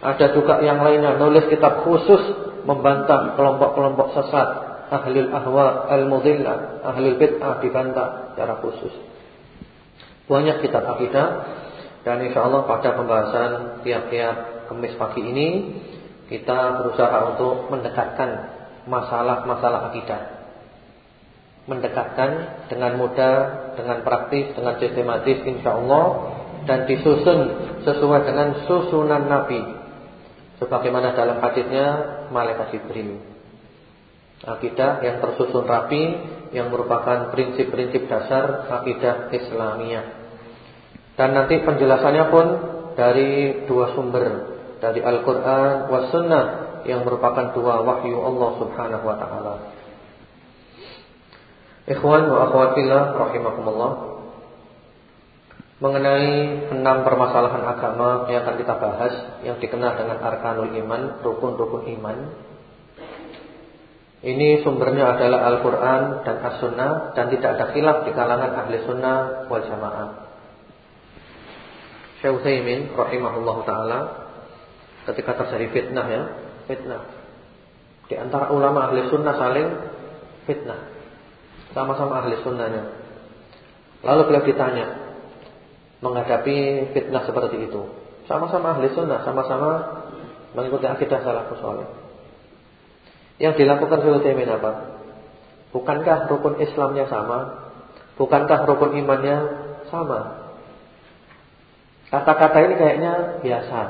Ada juga yang lainnya nulis kitab khusus membantah kelompok-kelompok sesat, ahlul ahwa al-mudhillah, ahlul bid'ah dibantah secara khusus. Banyak kitab akidah dan insyaallah pada pembahasan tiap-tiap Kamis pagi ini kita berusaha untuk mendekatkan masalah-masalah akidah. Mendekatkan dengan mudah, dengan praktis, dengan sistematis insyaallah dan disusun sesuai dengan susunan Nabi sebagaimana dalam hadisnya malaikat Jibril. Akidah yang tersusun rapi yang merupakan prinsip-prinsip dasar akidah Islamiyah. Dan nanti penjelasannya pun dari dua sumber, dari Al-Qur'an was sunnah yang merupakan dua wahyu Allah Subhanahu wa taala. Ikhwan wa akhwat fillah rahimakumullah mengenai enam permasalahan agama yang akan kita bahas yang dikenal dengan arkanul iman, rukun-rukun iman. Ini sumbernya adalah Al-Qur'an dan As-Sunnah dan tidak ada khilaf di kalangan ahli sunnah wal jamaah. Syekh Utsaimin rahimahullah taala ketika terjadi fitnah ya, fitnah. Di antara ulama ahli sunnah saling fitnah. Sama-sama ahli sunnahnya. Lalu beliau ditanya, menghadapi fitnah seperti itu. Sama-sama ahli sunnah, sama-sama mengikuti akidah salafus saleh. Yang dilakukan oleh Taimin apa? Bukankah rukun Islamnya sama? Bukankah rukun imannya sama? Kata-kata ini kayaknya biasa,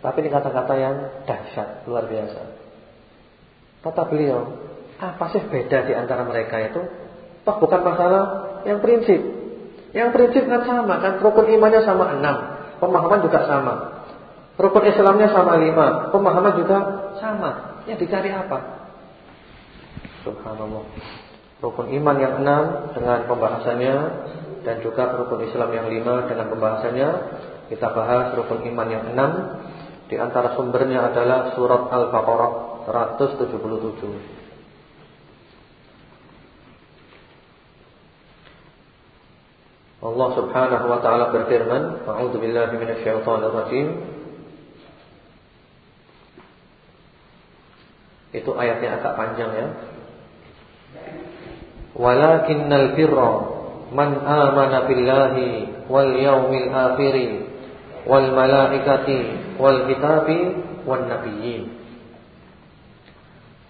tapi ini kata-kata yang dahsyat, luar biasa. Kata beliau, apa sih beda di antara mereka itu? Toh bukan masalah yang prinsip, yang prinsip kan sama kan rukun imannya sama enam, pemahaman juga sama. Rukun Islamnya sama lima, pemahaman juga sama. Yang dicari apa? Subhanallah. Rukun iman yang enam dengan pembahasannya dan juga rukun Islam yang lima dengan pembahasannya. Kita bahas rukun iman yang enam. Di antara sumbernya adalah surat Al-Baqarah 177. Allah Subhanahu wa taala berfirman, "A'udzu billahi minasyaitonir rajim." Itu ayatnya agak panjang ya. Walakinnal birra man amana billahi wal yaumil akhir wal malaikati wal kitabi wan nabiyyin.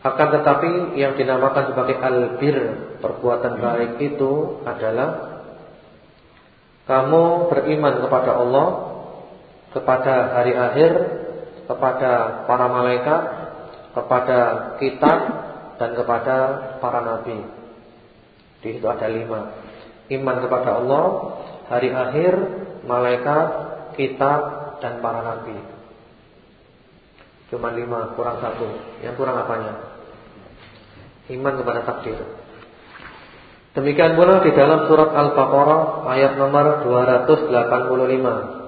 Akan tetapi yang dinamakan sebagai albir perbuatan baik itu adalah kamu beriman kepada Allah, kepada hari akhir, kepada para malaikat, kepada kitab dan kepada para nabi. Di situ ada lima. Iman kepada Allah, hari akhir, malaikat, kitab dan para nabi. Cuma lima, kurang satu. Yang kurang apanya? Iman kepada takdir. Demikian pula di dalam surat Al-Baqarah ayat nomor 285.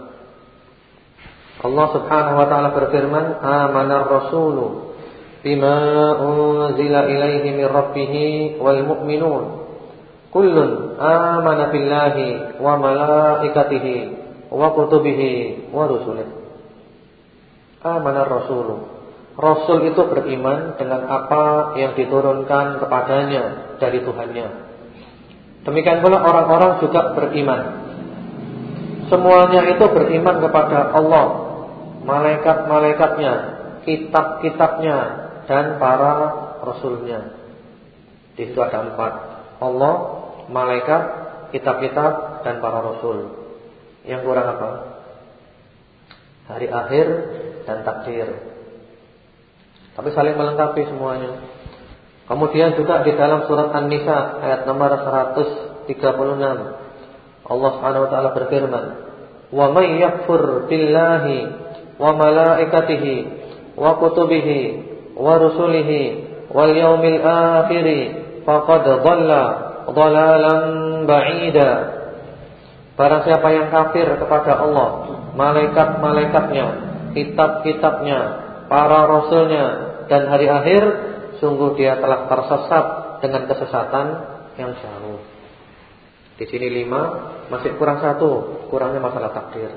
Allah Subhanahu wa taala berfirman, "Amanar rasulu bima unzila ilaihi min rabbih wal mu'minun kullun amana billahi wa malaikatihi wa kutubihi wa rusulih." Amanar rasulu. Rasul itu beriman dengan apa yang diturunkan kepadanya dari Tuhannya. Demikian pula orang-orang juga beriman. Semuanya itu beriman kepada Allah, malaikat-malaikatnya, kitab-kitabnya dan para rasulnya. Di situ ada empat. Allah, malaikat, kitab-kitab dan para rasul. Yang kurang apa? Hari akhir dan takdir. Tapi saling melengkapi semuanya. Kemudian juga di dalam surat An-Nisa ayat nomor 136 Allah Subhanahu wa taala berfirman, "Wa may yakfur billahi wa malaikatihi wa kutubihi wa rusulihi wal yawmil akhir faqad dhalla dhalalan ba'ida." Barang siapa yang kafir kepada Allah, malaikat-malaikatnya, kitab-kitabnya, para rasulnya dan hari akhir sungguh dia telah tersesat dengan kesesatan yang jauh. Di sini lima, masih kurang satu, kurangnya masalah takdir.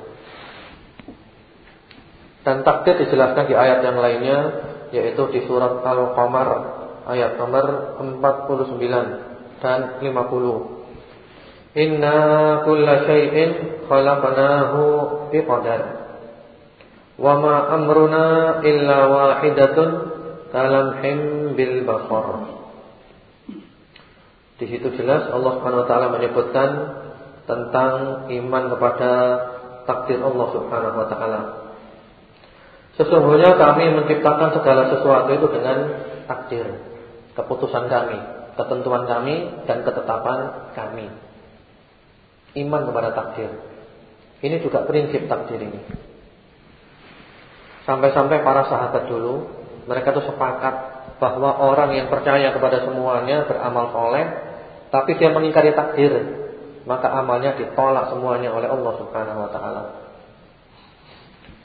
Dan takdir dijelaskan di ayat yang lainnya, yaitu di surat Al-Qamar ayat nomor 49 dan 50. Inna kulla syai'in khalaqnahu biqadar. Wa ma amruna illa wahidatun kalamhim bil basar. Di situ jelas Allah Subhanahu wa taala menyebutkan tentang iman kepada takdir Allah Subhanahu wa taala. Sesungguhnya kami menciptakan segala sesuatu itu dengan takdir, keputusan kami, ketentuan kami dan ketetapan kami. Iman kepada takdir. Ini juga prinsip takdir ini. Sampai-sampai para sahabat dulu mereka itu sepakat bahwa orang yang percaya kepada semuanya beramal soleh, tapi dia mengingkari takdir, maka amalnya ditolak semuanya oleh Allah Subhanahu Wa Taala.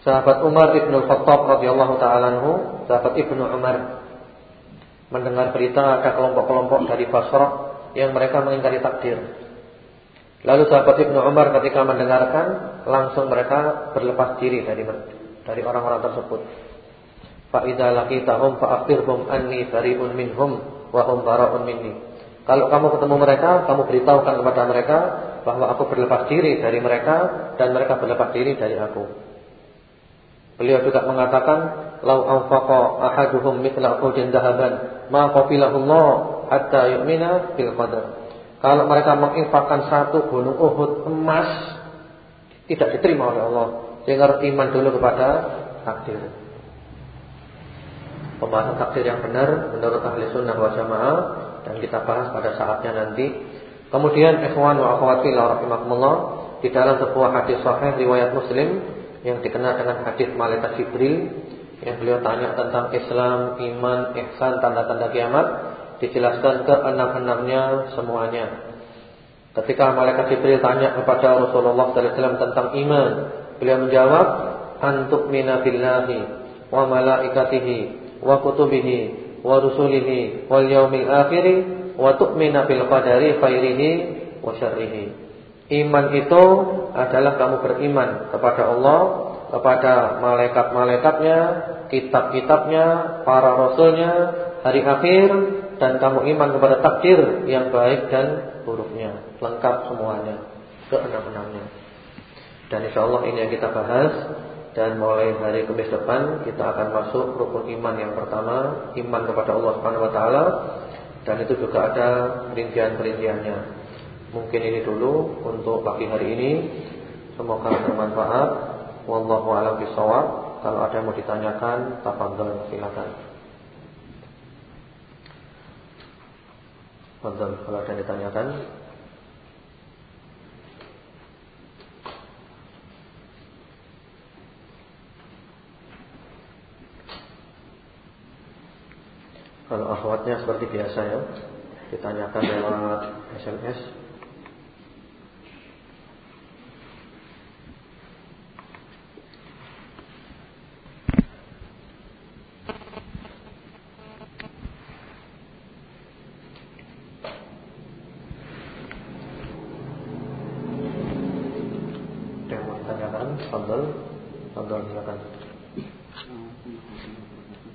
Sahabat Umar ibnu Khattab radhiyallahu taala sahabat ibnu Umar mendengar berita ada kelompok-kelompok dari Basrah yang mereka mengingkari takdir. Lalu sahabat ibnu Umar ketika mendengarkan langsung mereka berlepas diri dari dari orang-orang tersebut. Fa idza laqitahum fa akhbirhum anni bari'un minhum wa hum bara'un minni. Kalau kamu ketemu mereka, kamu beritahukan kepada mereka bahwa aku berlepas diri dari mereka dan mereka berlepas diri dari aku. Beliau juga mengatakan, "Lau anfaqa ahaduhum mithla uhudin dahaban, ma qabilahu Allah hatta yu'mina bil qadar." Kalau mereka menginfakkan satu gunung Uhud emas, tidak diterima oleh Allah. Sehingga iman dulu kepada takdir pembahasan takdir yang benar menurut ahli sunnah wal jamaah dan kita bahas pada saatnya nanti. Kemudian ikhwan wa akhwat fillah rahimakumullah di dalam sebuah hadis sahih riwayat Muslim yang dikenal dengan hadis malaikat Jibril yang beliau tanya tentang Islam, iman, ihsan, tanda-tanda kiamat dijelaskan ke enam-enamnya semuanya. Ketika malaikat Jibril tanya kepada Rasulullah sallallahu alaihi wasallam tentang iman, beliau menjawab, "Antuk mina billahi wa malaikatihi wa kutubihi wa rusulihi wal yaumil akhir wa tu'mina bil qadari khairihi wa syarrihi. Iman itu adalah kamu beriman kepada Allah, kepada malaikat-malaikatnya, kitab-kitabnya, para rasulnya, hari akhir dan kamu iman kepada takdir yang baik dan buruknya. Lengkap semuanya, keenam-enamnya. Dan insyaallah ini yang kita bahas dan mulai hari Kamis depan kita akan masuk rukun iman yang pertama, iman kepada Allah Subhanahu wa taala dan itu juga ada perincian-perinciannya. Mungkin ini dulu untuk pagi hari ini. Semoga bermanfaat. Wallahu a'lam bishawab. Kalau ada yang mau ditanyakan, tafadhol silakan. Tafadhol kalau ada yang ditanyakan. Akhwatnya seperti biasa ya, ditanyakan lewat SMS.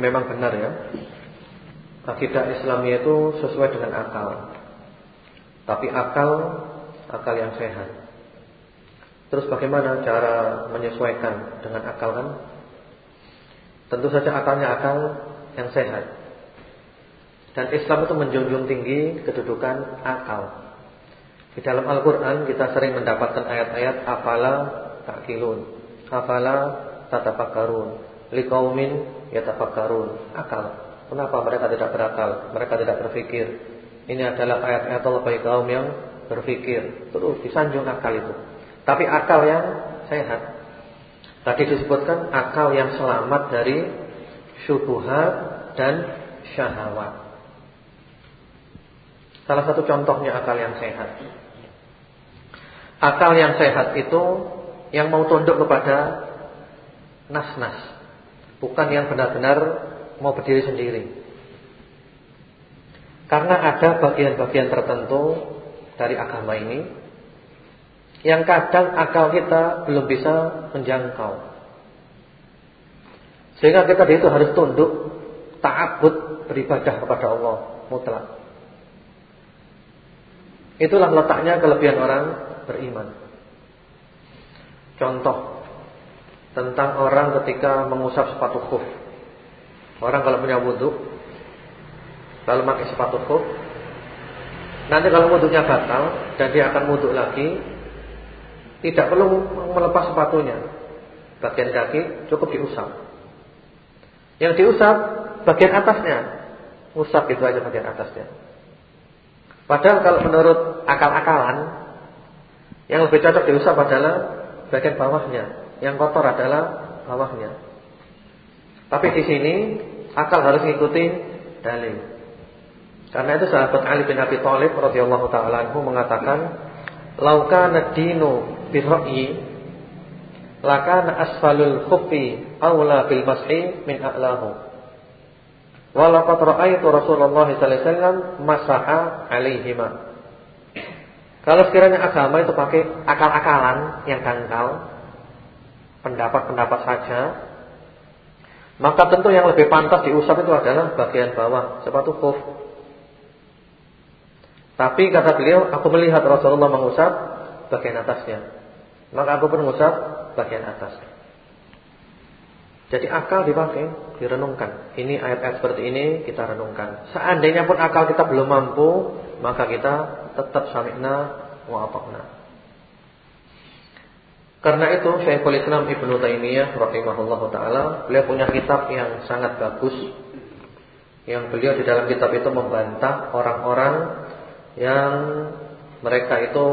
Memang benar ya. Akidah Islamnya itu sesuai dengan akal. Tapi akal akal yang sehat. Terus bagaimana cara menyesuaikan dengan akal kan? Tentu saja akalnya akal yang sehat. Dan Islam itu menjunjung tinggi kedudukan akal. Di dalam Al-Quran kita sering mendapatkan ayat-ayat Afala ta'kilun Afala tatafakkarun Liqaumin yatafakkarun, akal. Kenapa mereka tidak berakal? Mereka tidak berpikir. Ini adalah ayat-ayat Allah bagi kaum yang berpikir. Terus disanjung akal itu. Tapi akal yang sehat. Tadi disebutkan akal yang selamat dari syubhat dan syahwat. Salah satu contohnya akal yang sehat. Akal yang sehat itu yang mau tunduk kepada nas-nas. Bukan yang benar-benar mau berdiri sendiri. Karena ada bagian-bagian tertentu dari agama ini yang kadang akal kita belum bisa menjangkau. Sehingga kita itu harus tunduk, ta'abbud, beribadah kepada Allah mutlak. Itulah letaknya kelebihan orang beriman. Contoh tentang orang ketika mengusap sepatu khuf. Orang kalau punya wudhu lalu pakai sepatu khuf, nanti kalau wudhunya batal dan dia akan wudhu lagi, tidak perlu melepas sepatunya. Bagian kaki cukup diusap. Yang diusap bagian atasnya. Usap itu aja bagian atasnya. Padahal kalau menurut akal-akalan yang lebih cocok diusap adalah bagian bawahnya. Yang kotor adalah bawahnya. Tapi di sini akal harus mengikuti dalil. Karena itu sahabat Ali bin Abi Thalib radhiyallahu taala anhu mengatakan, "Lau kana dinu birra'yi lakana asfalul khuffi aula bil mas'i min a'lahu." Walaqad ra'aitu Rasulullah sallallahu alaihi wasallam masaha alaihima. Kalau sekiranya agama itu pakai akal-akalan yang dangkal, pendapat-pendapat saja, maka tentu yang lebih pantas diusap itu adalah bagian bawah sepatu khuf. Tapi kata beliau, aku melihat Rasulullah mengusap bagian atasnya. Maka aku pun mengusap bagian atas. Jadi akal dipakai, direnungkan. Ini ayat-ayat seperti ini kita renungkan. Seandainya pun akal kita belum mampu, maka kita tetap sami'na wa ata'na. Karena itu Syekhul Islam Ibnu Taimiyah rahimahullahu taala beliau punya kitab yang sangat bagus yang beliau di dalam kitab itu membantah orang-orang yang mereka itu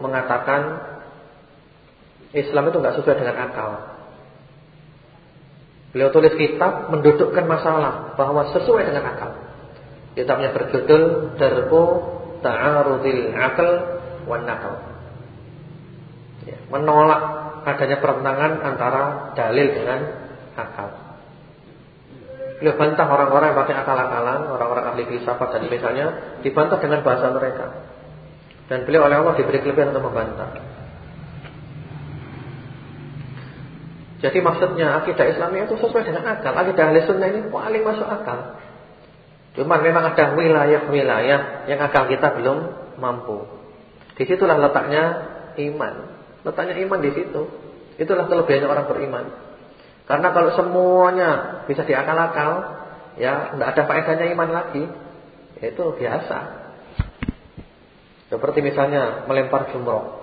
mengatakan Islam itu enggak sesuai dengan akal. Beliau tulis kitab mendudukkan masalah bahwa sesuai dengan akal. Kitabnya berjudul Darbu Ta'arudil Akal wan Nakal menolak adanya pertentangan antara dalil dengan akal. Beliau bantah orang-orang yang pakai akal-akalan, orang-orang ahli filsafat dan misalnya dibantah dengan bahasa mereka. Dan beliau oleh Allah diberi kelebihan untuk membantah. Jadi maksudnya akidah Islamnya itu sesuai dengan akal. Akidah ahli sunnah ini paling masuk akal. Cuma memang ada wilayah-wilayah yang akal kita belum mampu. Di situlah letaknya iman. Letaknya iman di situ. Itulah kelebihannya orang beriman. Karena kalau semuanya bisa diakal-akal, ya tidak ada faedahnya iman lagi. Itu biasa. Seperti misalnya melempar jumroh.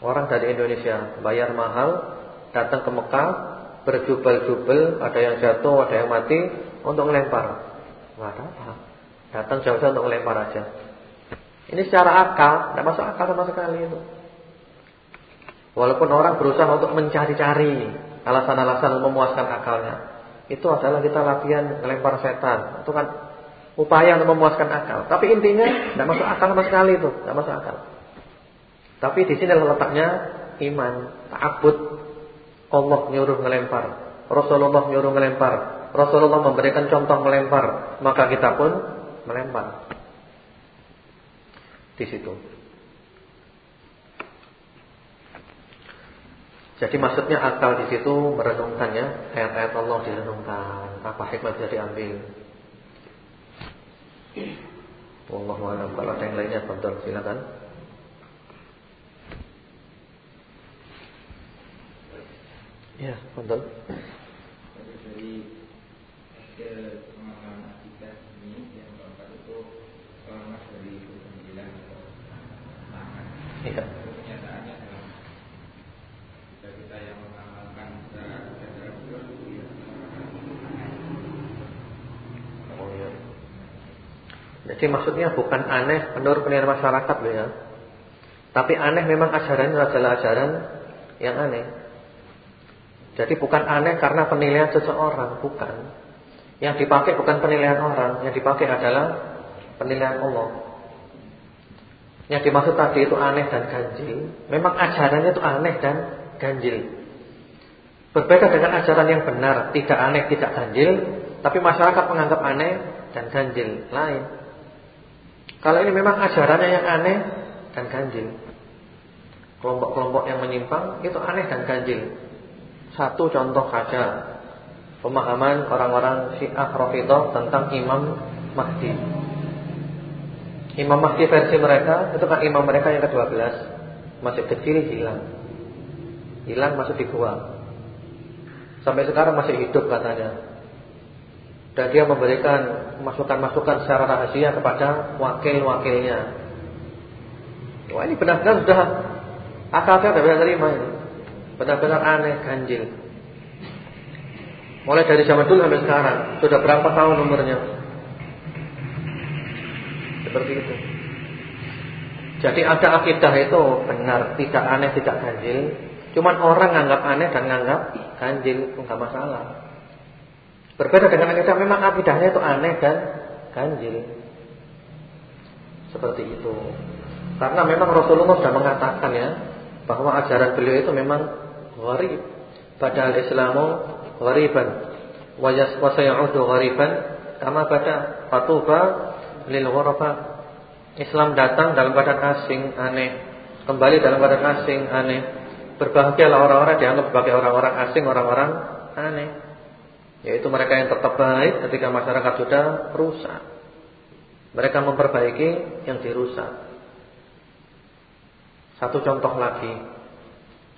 Orang dari Indonesia bayar mahal datang ke Mekah berjubel-jubel, ada yang jatuh, ada yang mati untuk melempar. Enggak ada apa. Datang jauh-jauh untuk melempar aja. Ini secara akal, tidak masuk akal sama sekali itu. Walaupun orang berusaha untuk mencari-cari alasan-alasan memuaskan akalnya. Itu adalah kita latihan melempar setan. Itu kan upaya untuk memuaskan akal. Tapi intinya tidak masuk akal sama sekali itu, tidak masuk akal. Tapi di sini letaknya iman, ta'abbud, Allah nyuruh melempar, Rasulullah nyuruh melempar, Rasulullah memberikan contoh melempar, maka kita pun melempar. Di situ. Jadi maksudnya akal di situ merenungkannya, ayat-ayat Allah direnungkan, apa hikmah bisa diambil. Wallahu a'lam. Kalau ada yang lainnya, silakan. Ya, betul. Dari hasil pengalaman kita ini yang keempat itu selamat dari kesembilan atau tangan. Iya. Kenyataannya dalam kita kita yang mengamalkan secara secara betul ya. Oh iya. Jadi maksudnya bukan aneh menurut penilaian masyarakat loh ya. Tapi aneh memang ajarannya adalah ajaran yang aneh. Jadi bukan aneh karena penilaian seseorang, bukan. Yang dipakai bukan penilaian orang, yang dipakai adalah penilaian Allah. Yang dimaksud tadi itu aneh dan ganjil. Memang ajarannya itu aneh dan ganjil. Berbeda dengan ajaran yang benar, tidak aneh, tidak ganjil, tapi masyarakat menganggap aneh dan ganjil lain. Kalau ini memang ajarannya yang aneh dan ganjil. Kelompok-kelompok yang menyimpang itu aneh dan ganjil. Satu contoh saja pemahaman orang-orang Syiah Rafidhah tentang Imam Mahdi. Imam Mahdi versi mereka itu kan imam mereka yang ke-12 masih kecil hilang. Hilang masuk di gua. Sampai sekarang masih hidup katanya. Dan dia memberikan masukan-masukan secara rahasia kepada wakil-wakilnya. Wah ini benar-benar sudah akal saya tidak bisa terima ini. Benar-benar aneh, ganjil. Mulai dari zaman dulu sampai sekarang, sudah berapa tahun umurnya? Seperti itu. Jadi ada akidah itu benar, tidak aneh, tidak ganjil. Cuman orang nganggap aneh dan nganggap ganjil, enggak masalah. Berbeda dengan akidah, memang akidahnya itu aneh dan ganjil. Seperti itu. Karena memang Rasulullah sudah mengatakan ya, bahwa ajaran beliau itu memang gharib. Padahal Islamu ghariban. Wa sayaudu ghariban. Kama pada fatuba lil ghuraba. Islam datang dalam keadaan asing aneh. Kembali dalam keadaan asing aneh. Berbahagialah orang-orang dianggap sebagai orang-orang asing orang-orang aneh yaitu mereka yang tetap baik ketika masyarakat sudah rusak. Mereka memperbaiki yang dirusak. Satu contoh lagi.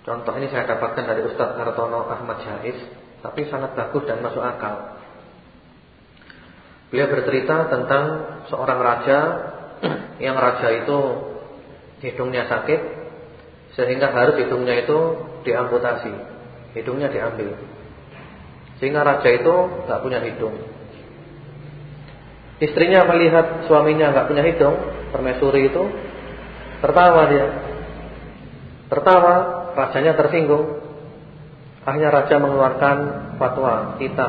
Contoh ini saya dapatkan dari Ustaz Hartono Ahmad Syahis Tapi sangat bagus dan masuk akal. Beliau bercerita tentang seorang raja [CLEARS THROAT] Yang raja itu hidungnya sakit Sehingga harus hidungnya itu diamputasi. Hidungnya diambil Sehingga raja itu gak punya hidung Istrinya melihat suaminya gak punya hidung Permaisuri itu Tertawa dia Tertawa rajanya tersinggung. Akhirnya raja mengeluarkan fatwa kita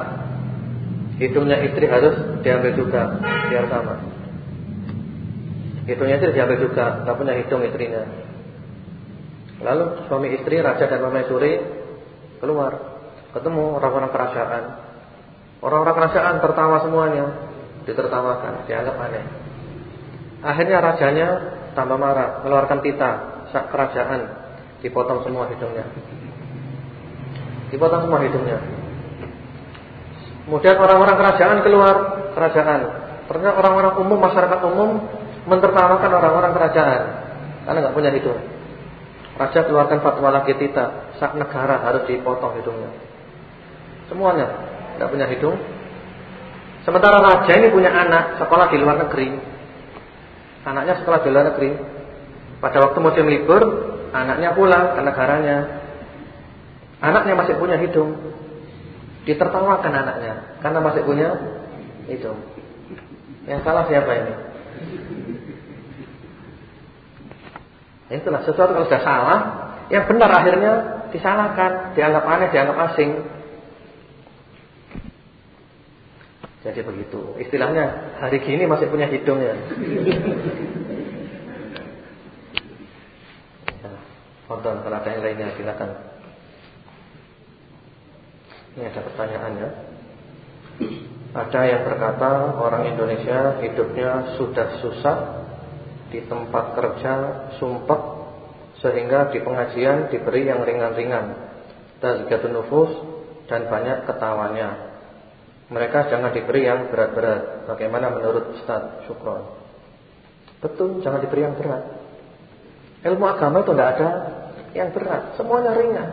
hidungnya istri harus diambil juga biar sama. Hidungnya istri diambil juga, tak punya hidung istrinya. Lalu suami istri raja dan suri keluar, ketemu orang-orang kerajaan. Orang-orang kerajaan tertawa semuanya, ditertawakan, dianggap aneh. Akhirnya rajanya tambah marah, mengeluarkan tita, sak kerajaan dipotong semua hidungnya. Dipotong semua hidungnya. Kemudian orang-orang kerajaan keluar kerajaan. Ternyata orang-orang umum, masyarakat umum mentertawakan orang-orang kerajaan karena nggak punya hidung. Raja keluarkan fatwa lagi tita, sak negara harus dipotong hidungnya. Semuanya nggak punya hidung. Sementara raja ini punya anak sekolah di luar negeri. Anaknya sekolah di luar negeri. Pada waktu musim libur, anaknya pulang ke negaranya. Anaknya masih punya hidung. Ditertawakan anaknya karena masih punya hidung. Yang salah siapa ini? Itulah sesuatu kalau sudah salah, yang benar akhirnya disalahkan, dianggap aneh, dianggap asing. Jadi begitu. Istilahnya hari gini masih punya hidung ya. Tonton kalau ada yang lainnya silakan. Ini ada pertanyaan ya. Ada yang berkata orang Indonesia hidupnya sudah susah di tempat kerja sumpah sehingga di pengajian diberi yang ringan-ringan tazkiyatun nufus dan banyak ketawanya. Mereka jangan diberi yang berat-berat. Bagaimana menurut Ustaz Syukron? Betul, jangan diberi yang berat. Ilmu agama itu tidak ada yang berat, semuanya ringan.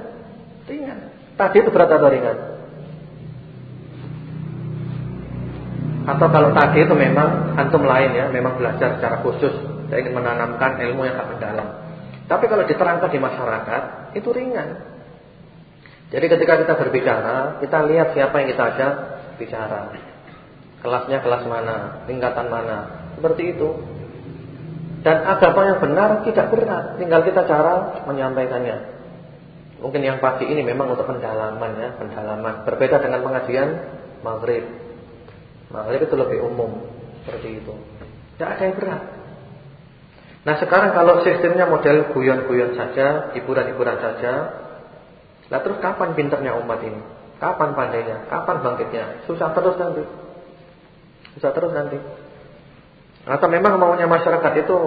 Ringan. Tadi itu berat atau ringan? Atau kalau tadi itu memang antum lain ya, memang belajar secara khusus, saya ingin menanamkan ilmu yang akan mendalam. Tapi kalau diterangkan di masyarakat, itu ringan. Jadi ketika kita berbicara, kita lihat siapa yang kita ajak bicara. Kelasnya kelas mana, tingkatan mana, seperti itu. Dan agama yang benar tidak berat, tinggal kita cara menyampaikannya. Mungkin yang pagi ini memang untuk pendalaman ya, pendalaman. Berbeda dengan pengajian maghrib. Maghrib itu lebih umum seperti itu. Tidak ada yang berat. Nah sekarang kalau sistemnya model guyon-guyon saja, hiburan-hiburan saja, lah terus kapan pinternya umat ini? Kapan pandainya? Kapan bangkitnya? Susah terus nanti. Susah terus nanti. Atau memang maunya masyarakat itu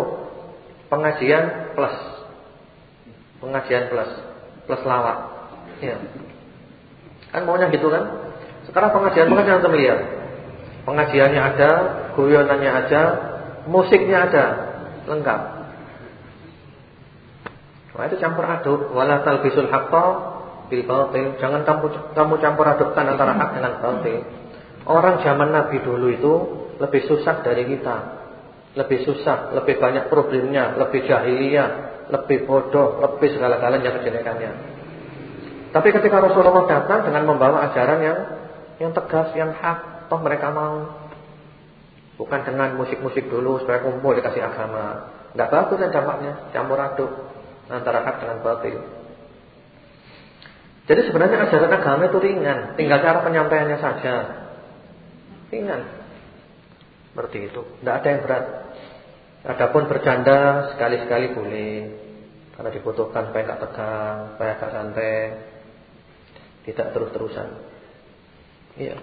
pengajian plus, pengajian plus, plus lawak, ya. Kan maunya gitu kan? Sekarang pengajian pengajian untuk melihat Pengajiannya ada, guyonannya ada, musiknya ada, lengkap. Wah itu campur aduk, wala talbisul haqqo bil batil. Jangan kamu kamu campur adukkan antara hak dengan batil. Orang zaman Nabi dulu itu lebih susah dari kita. Lebih susah, lebih banyak problemnya, lebih jahiliyah, lebih bodoh, lebih segala-galanya kejelekannya. Tapi ketika Rasulullah datang dengan membawa ajaran yang yang tegas, yang hak, Toh mereka mau Bukan dengan musik-musik dulu Supaya kumpul dikasih agama Tidak bagus dan dampaknya Campur aduk Antara hak dengan batil Jadi sebenarnya ajaran agama itu ringan. Tinggal cara penyampaiannya saja. Ringan. Seperti itu. Tidak ada yang berat. Adapun bercanda sekali-sekali boleh. Karena dibutuhkan supaya tidak tegang Supaya tidak santai. Tidak terus-terusan. Iya.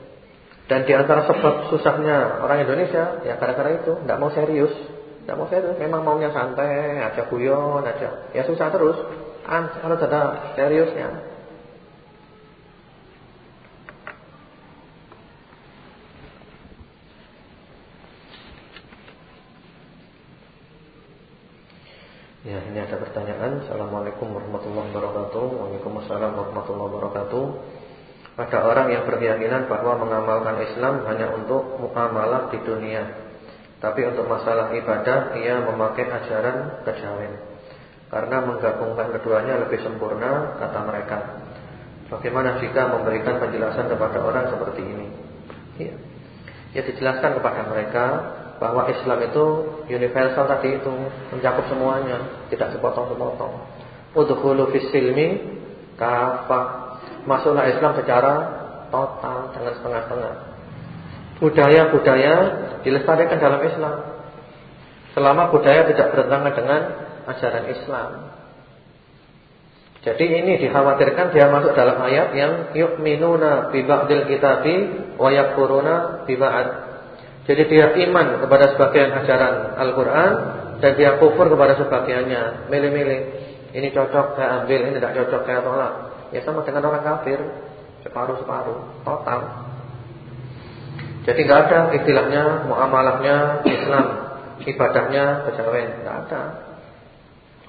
Dan di antara sebab susahnya orang Indonesia ya gara-gara itu, tidak mau serius, tidak mau serius, memang maunya santai, aja guyon, aja, ya susah terus. Harus ada seriusnya. Ya, ini ada pertanyaan. Assalamualaikum warahmatullahi wabarakatuh. Waalaikumsalam warahmatullahi wabarakatuh. Ada orang yang berkeyakinan bahwa mengamalkan Islam hanya untuk muamalah di dunia. Tapi untuk masalah ibadah ia memakai ajaran kejawen. Karena menggabungkan keduanya lebih sempurna kata mereka. Bagaimana jika memberikan penjelasan kepada orang seperti ini? Ya, ya dijelaskan kepada mereka bahwa Islam itu universal tadi itu mencakup semuanya, tidak sepotong-sepotong. Udkhulu fis silmi kafah masuklah Islam secara total dengan setengah-setengah. Budaya-budaya dilestarikan dalam Islam. Selama budaya tidak bertentangan dengan ajaran Islam. Jadi ini dikhawatirkan dia masuk dalam ayat yang yu'minuna bi ba'dil kitabi wa yakfuruna bi ba'd. Jadi dia iman kepada sebagian ajaran Al-Qur'an dan dia kufur kepada sebagiannya, milih-milih. Ini cocok saya ambil, ini tidak cocok saya tolak. Ya sama dengan orang kafir, separuh-separuh, total. Jadi nggak ada istilahnya muamalahnya Islam, ibadahnya kejawen, nggak ada.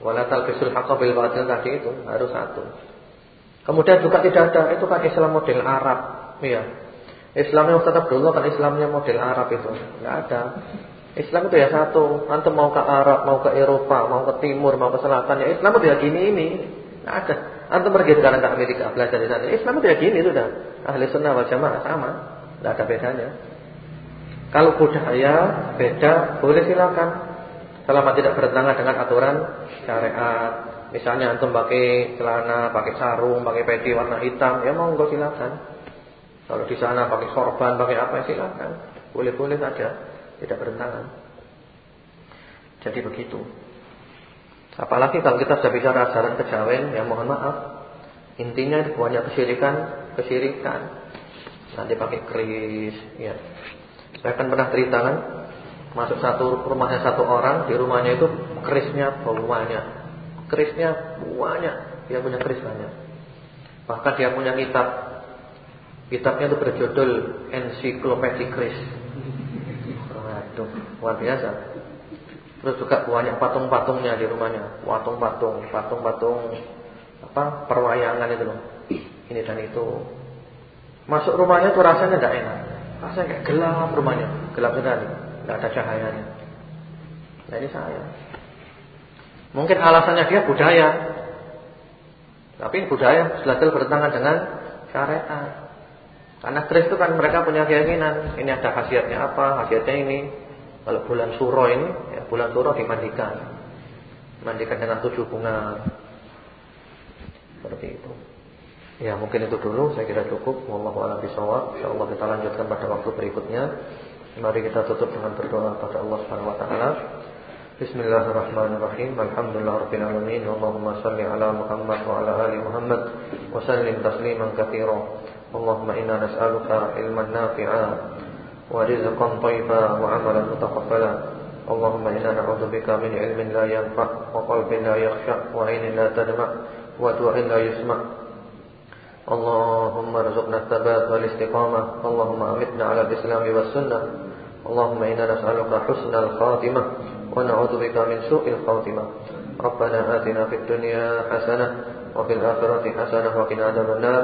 Wala talbisul haqqa bil batil tadi itu harus satu. Kemudian juga tidak ada itu kan Islam model Arab, ya. Islamnya Ustaz Abdullah kan Islamnya model Arab itu, nggak ada. Islam itu ya satu. Antum mau ke Arab, mau ke Eropa, mau ke timur, mau ke selatan, ya Islam itu ya gini ini. Nggak ada. Antum pergi sekarang ke Amerika belajar di sana. Islam itu ya gini sudah. Ahli sunnah wal jamaah sama. Nggak ada bedanya. Kalau budaya beda, boleh silakan. Selama tidak bertentangan dengan aturan syariat. Misalnya antum pakai celana, pakai sarung, pakai peci warna hitam, ya mau monggo silakan. Kalau di sana pakai sorban, pakai apa silakan. Boleh-boleh saja tidak bertentangan. Jadi begitu. Apalagi kalau kita sudah bicara ajaran kejawen, ya mohon maaf, intinya itu banyak kesyirikan, kesyirikan. Nanti pakai keris, ya. Saya kan pernah cerita kan, masuk satu rumahnya satu orang, di rumahnya itu kerisnya banyak, kerisnya banyak, dia punya keris banyak. Bahkan dia punya kitab, kitabnya itu berjudul Ensiklopedia Keris. Itu luar biasa. Terus juga banyak patung-patungnya di rumahnya, patung-patung, patung-patung apa perwayangan itu loh. Ini dan itu. Masuk rumahnya tuh rasanya tidak enak. Rasanya kayak gelap rumahnya, gelap sekali, tidak ada cahayanya. Nah ini saya. Mungkin alasannya dia budaya. Tapi budaya jelas bertentangan dengan syariat. Karena stres itu kan mereka punya keyakinan, ini ada khasiatnya apa, khasiatnya ini. Kalau bulan suro ini, ya, bulan suro dimandikan. Mandikan dengan tujuh bunga. Seperti itu. Ya mungkin itu dulu saya kira cukup. Wallahu a'lam bishawab. Insyaallah kita lanjutkan pada waktu berikutnya. Mari kita tutup dengan berdoa kepada Allah Subhanahu wa taala. Bismillahirrahmanirrahim. Alhamdulillahirabbil. Allahumma shalli ala Muhammad wa ala ali Muhammad wa sallim tasliman. Allahumma inna nas'aluka ilman nafi'a ورزقا طيبا وعملا متقبلا. اللهم إنا نعوذ بك من علم لا ينفع وقلب لا يخشع وعين لا تدمع ودعاء لا يسمع. اللهم ارزقنا الثبات والاستقامة. اللهم أمتنا على الإسلام والسنة. اللهم إنا نسألك حسن الخاتمة ونعوذ بك من سوء الخاتمة. ربنا آتنا في الدنيا حسنة وفي الآخرة حسنة وقنا عذاب النار.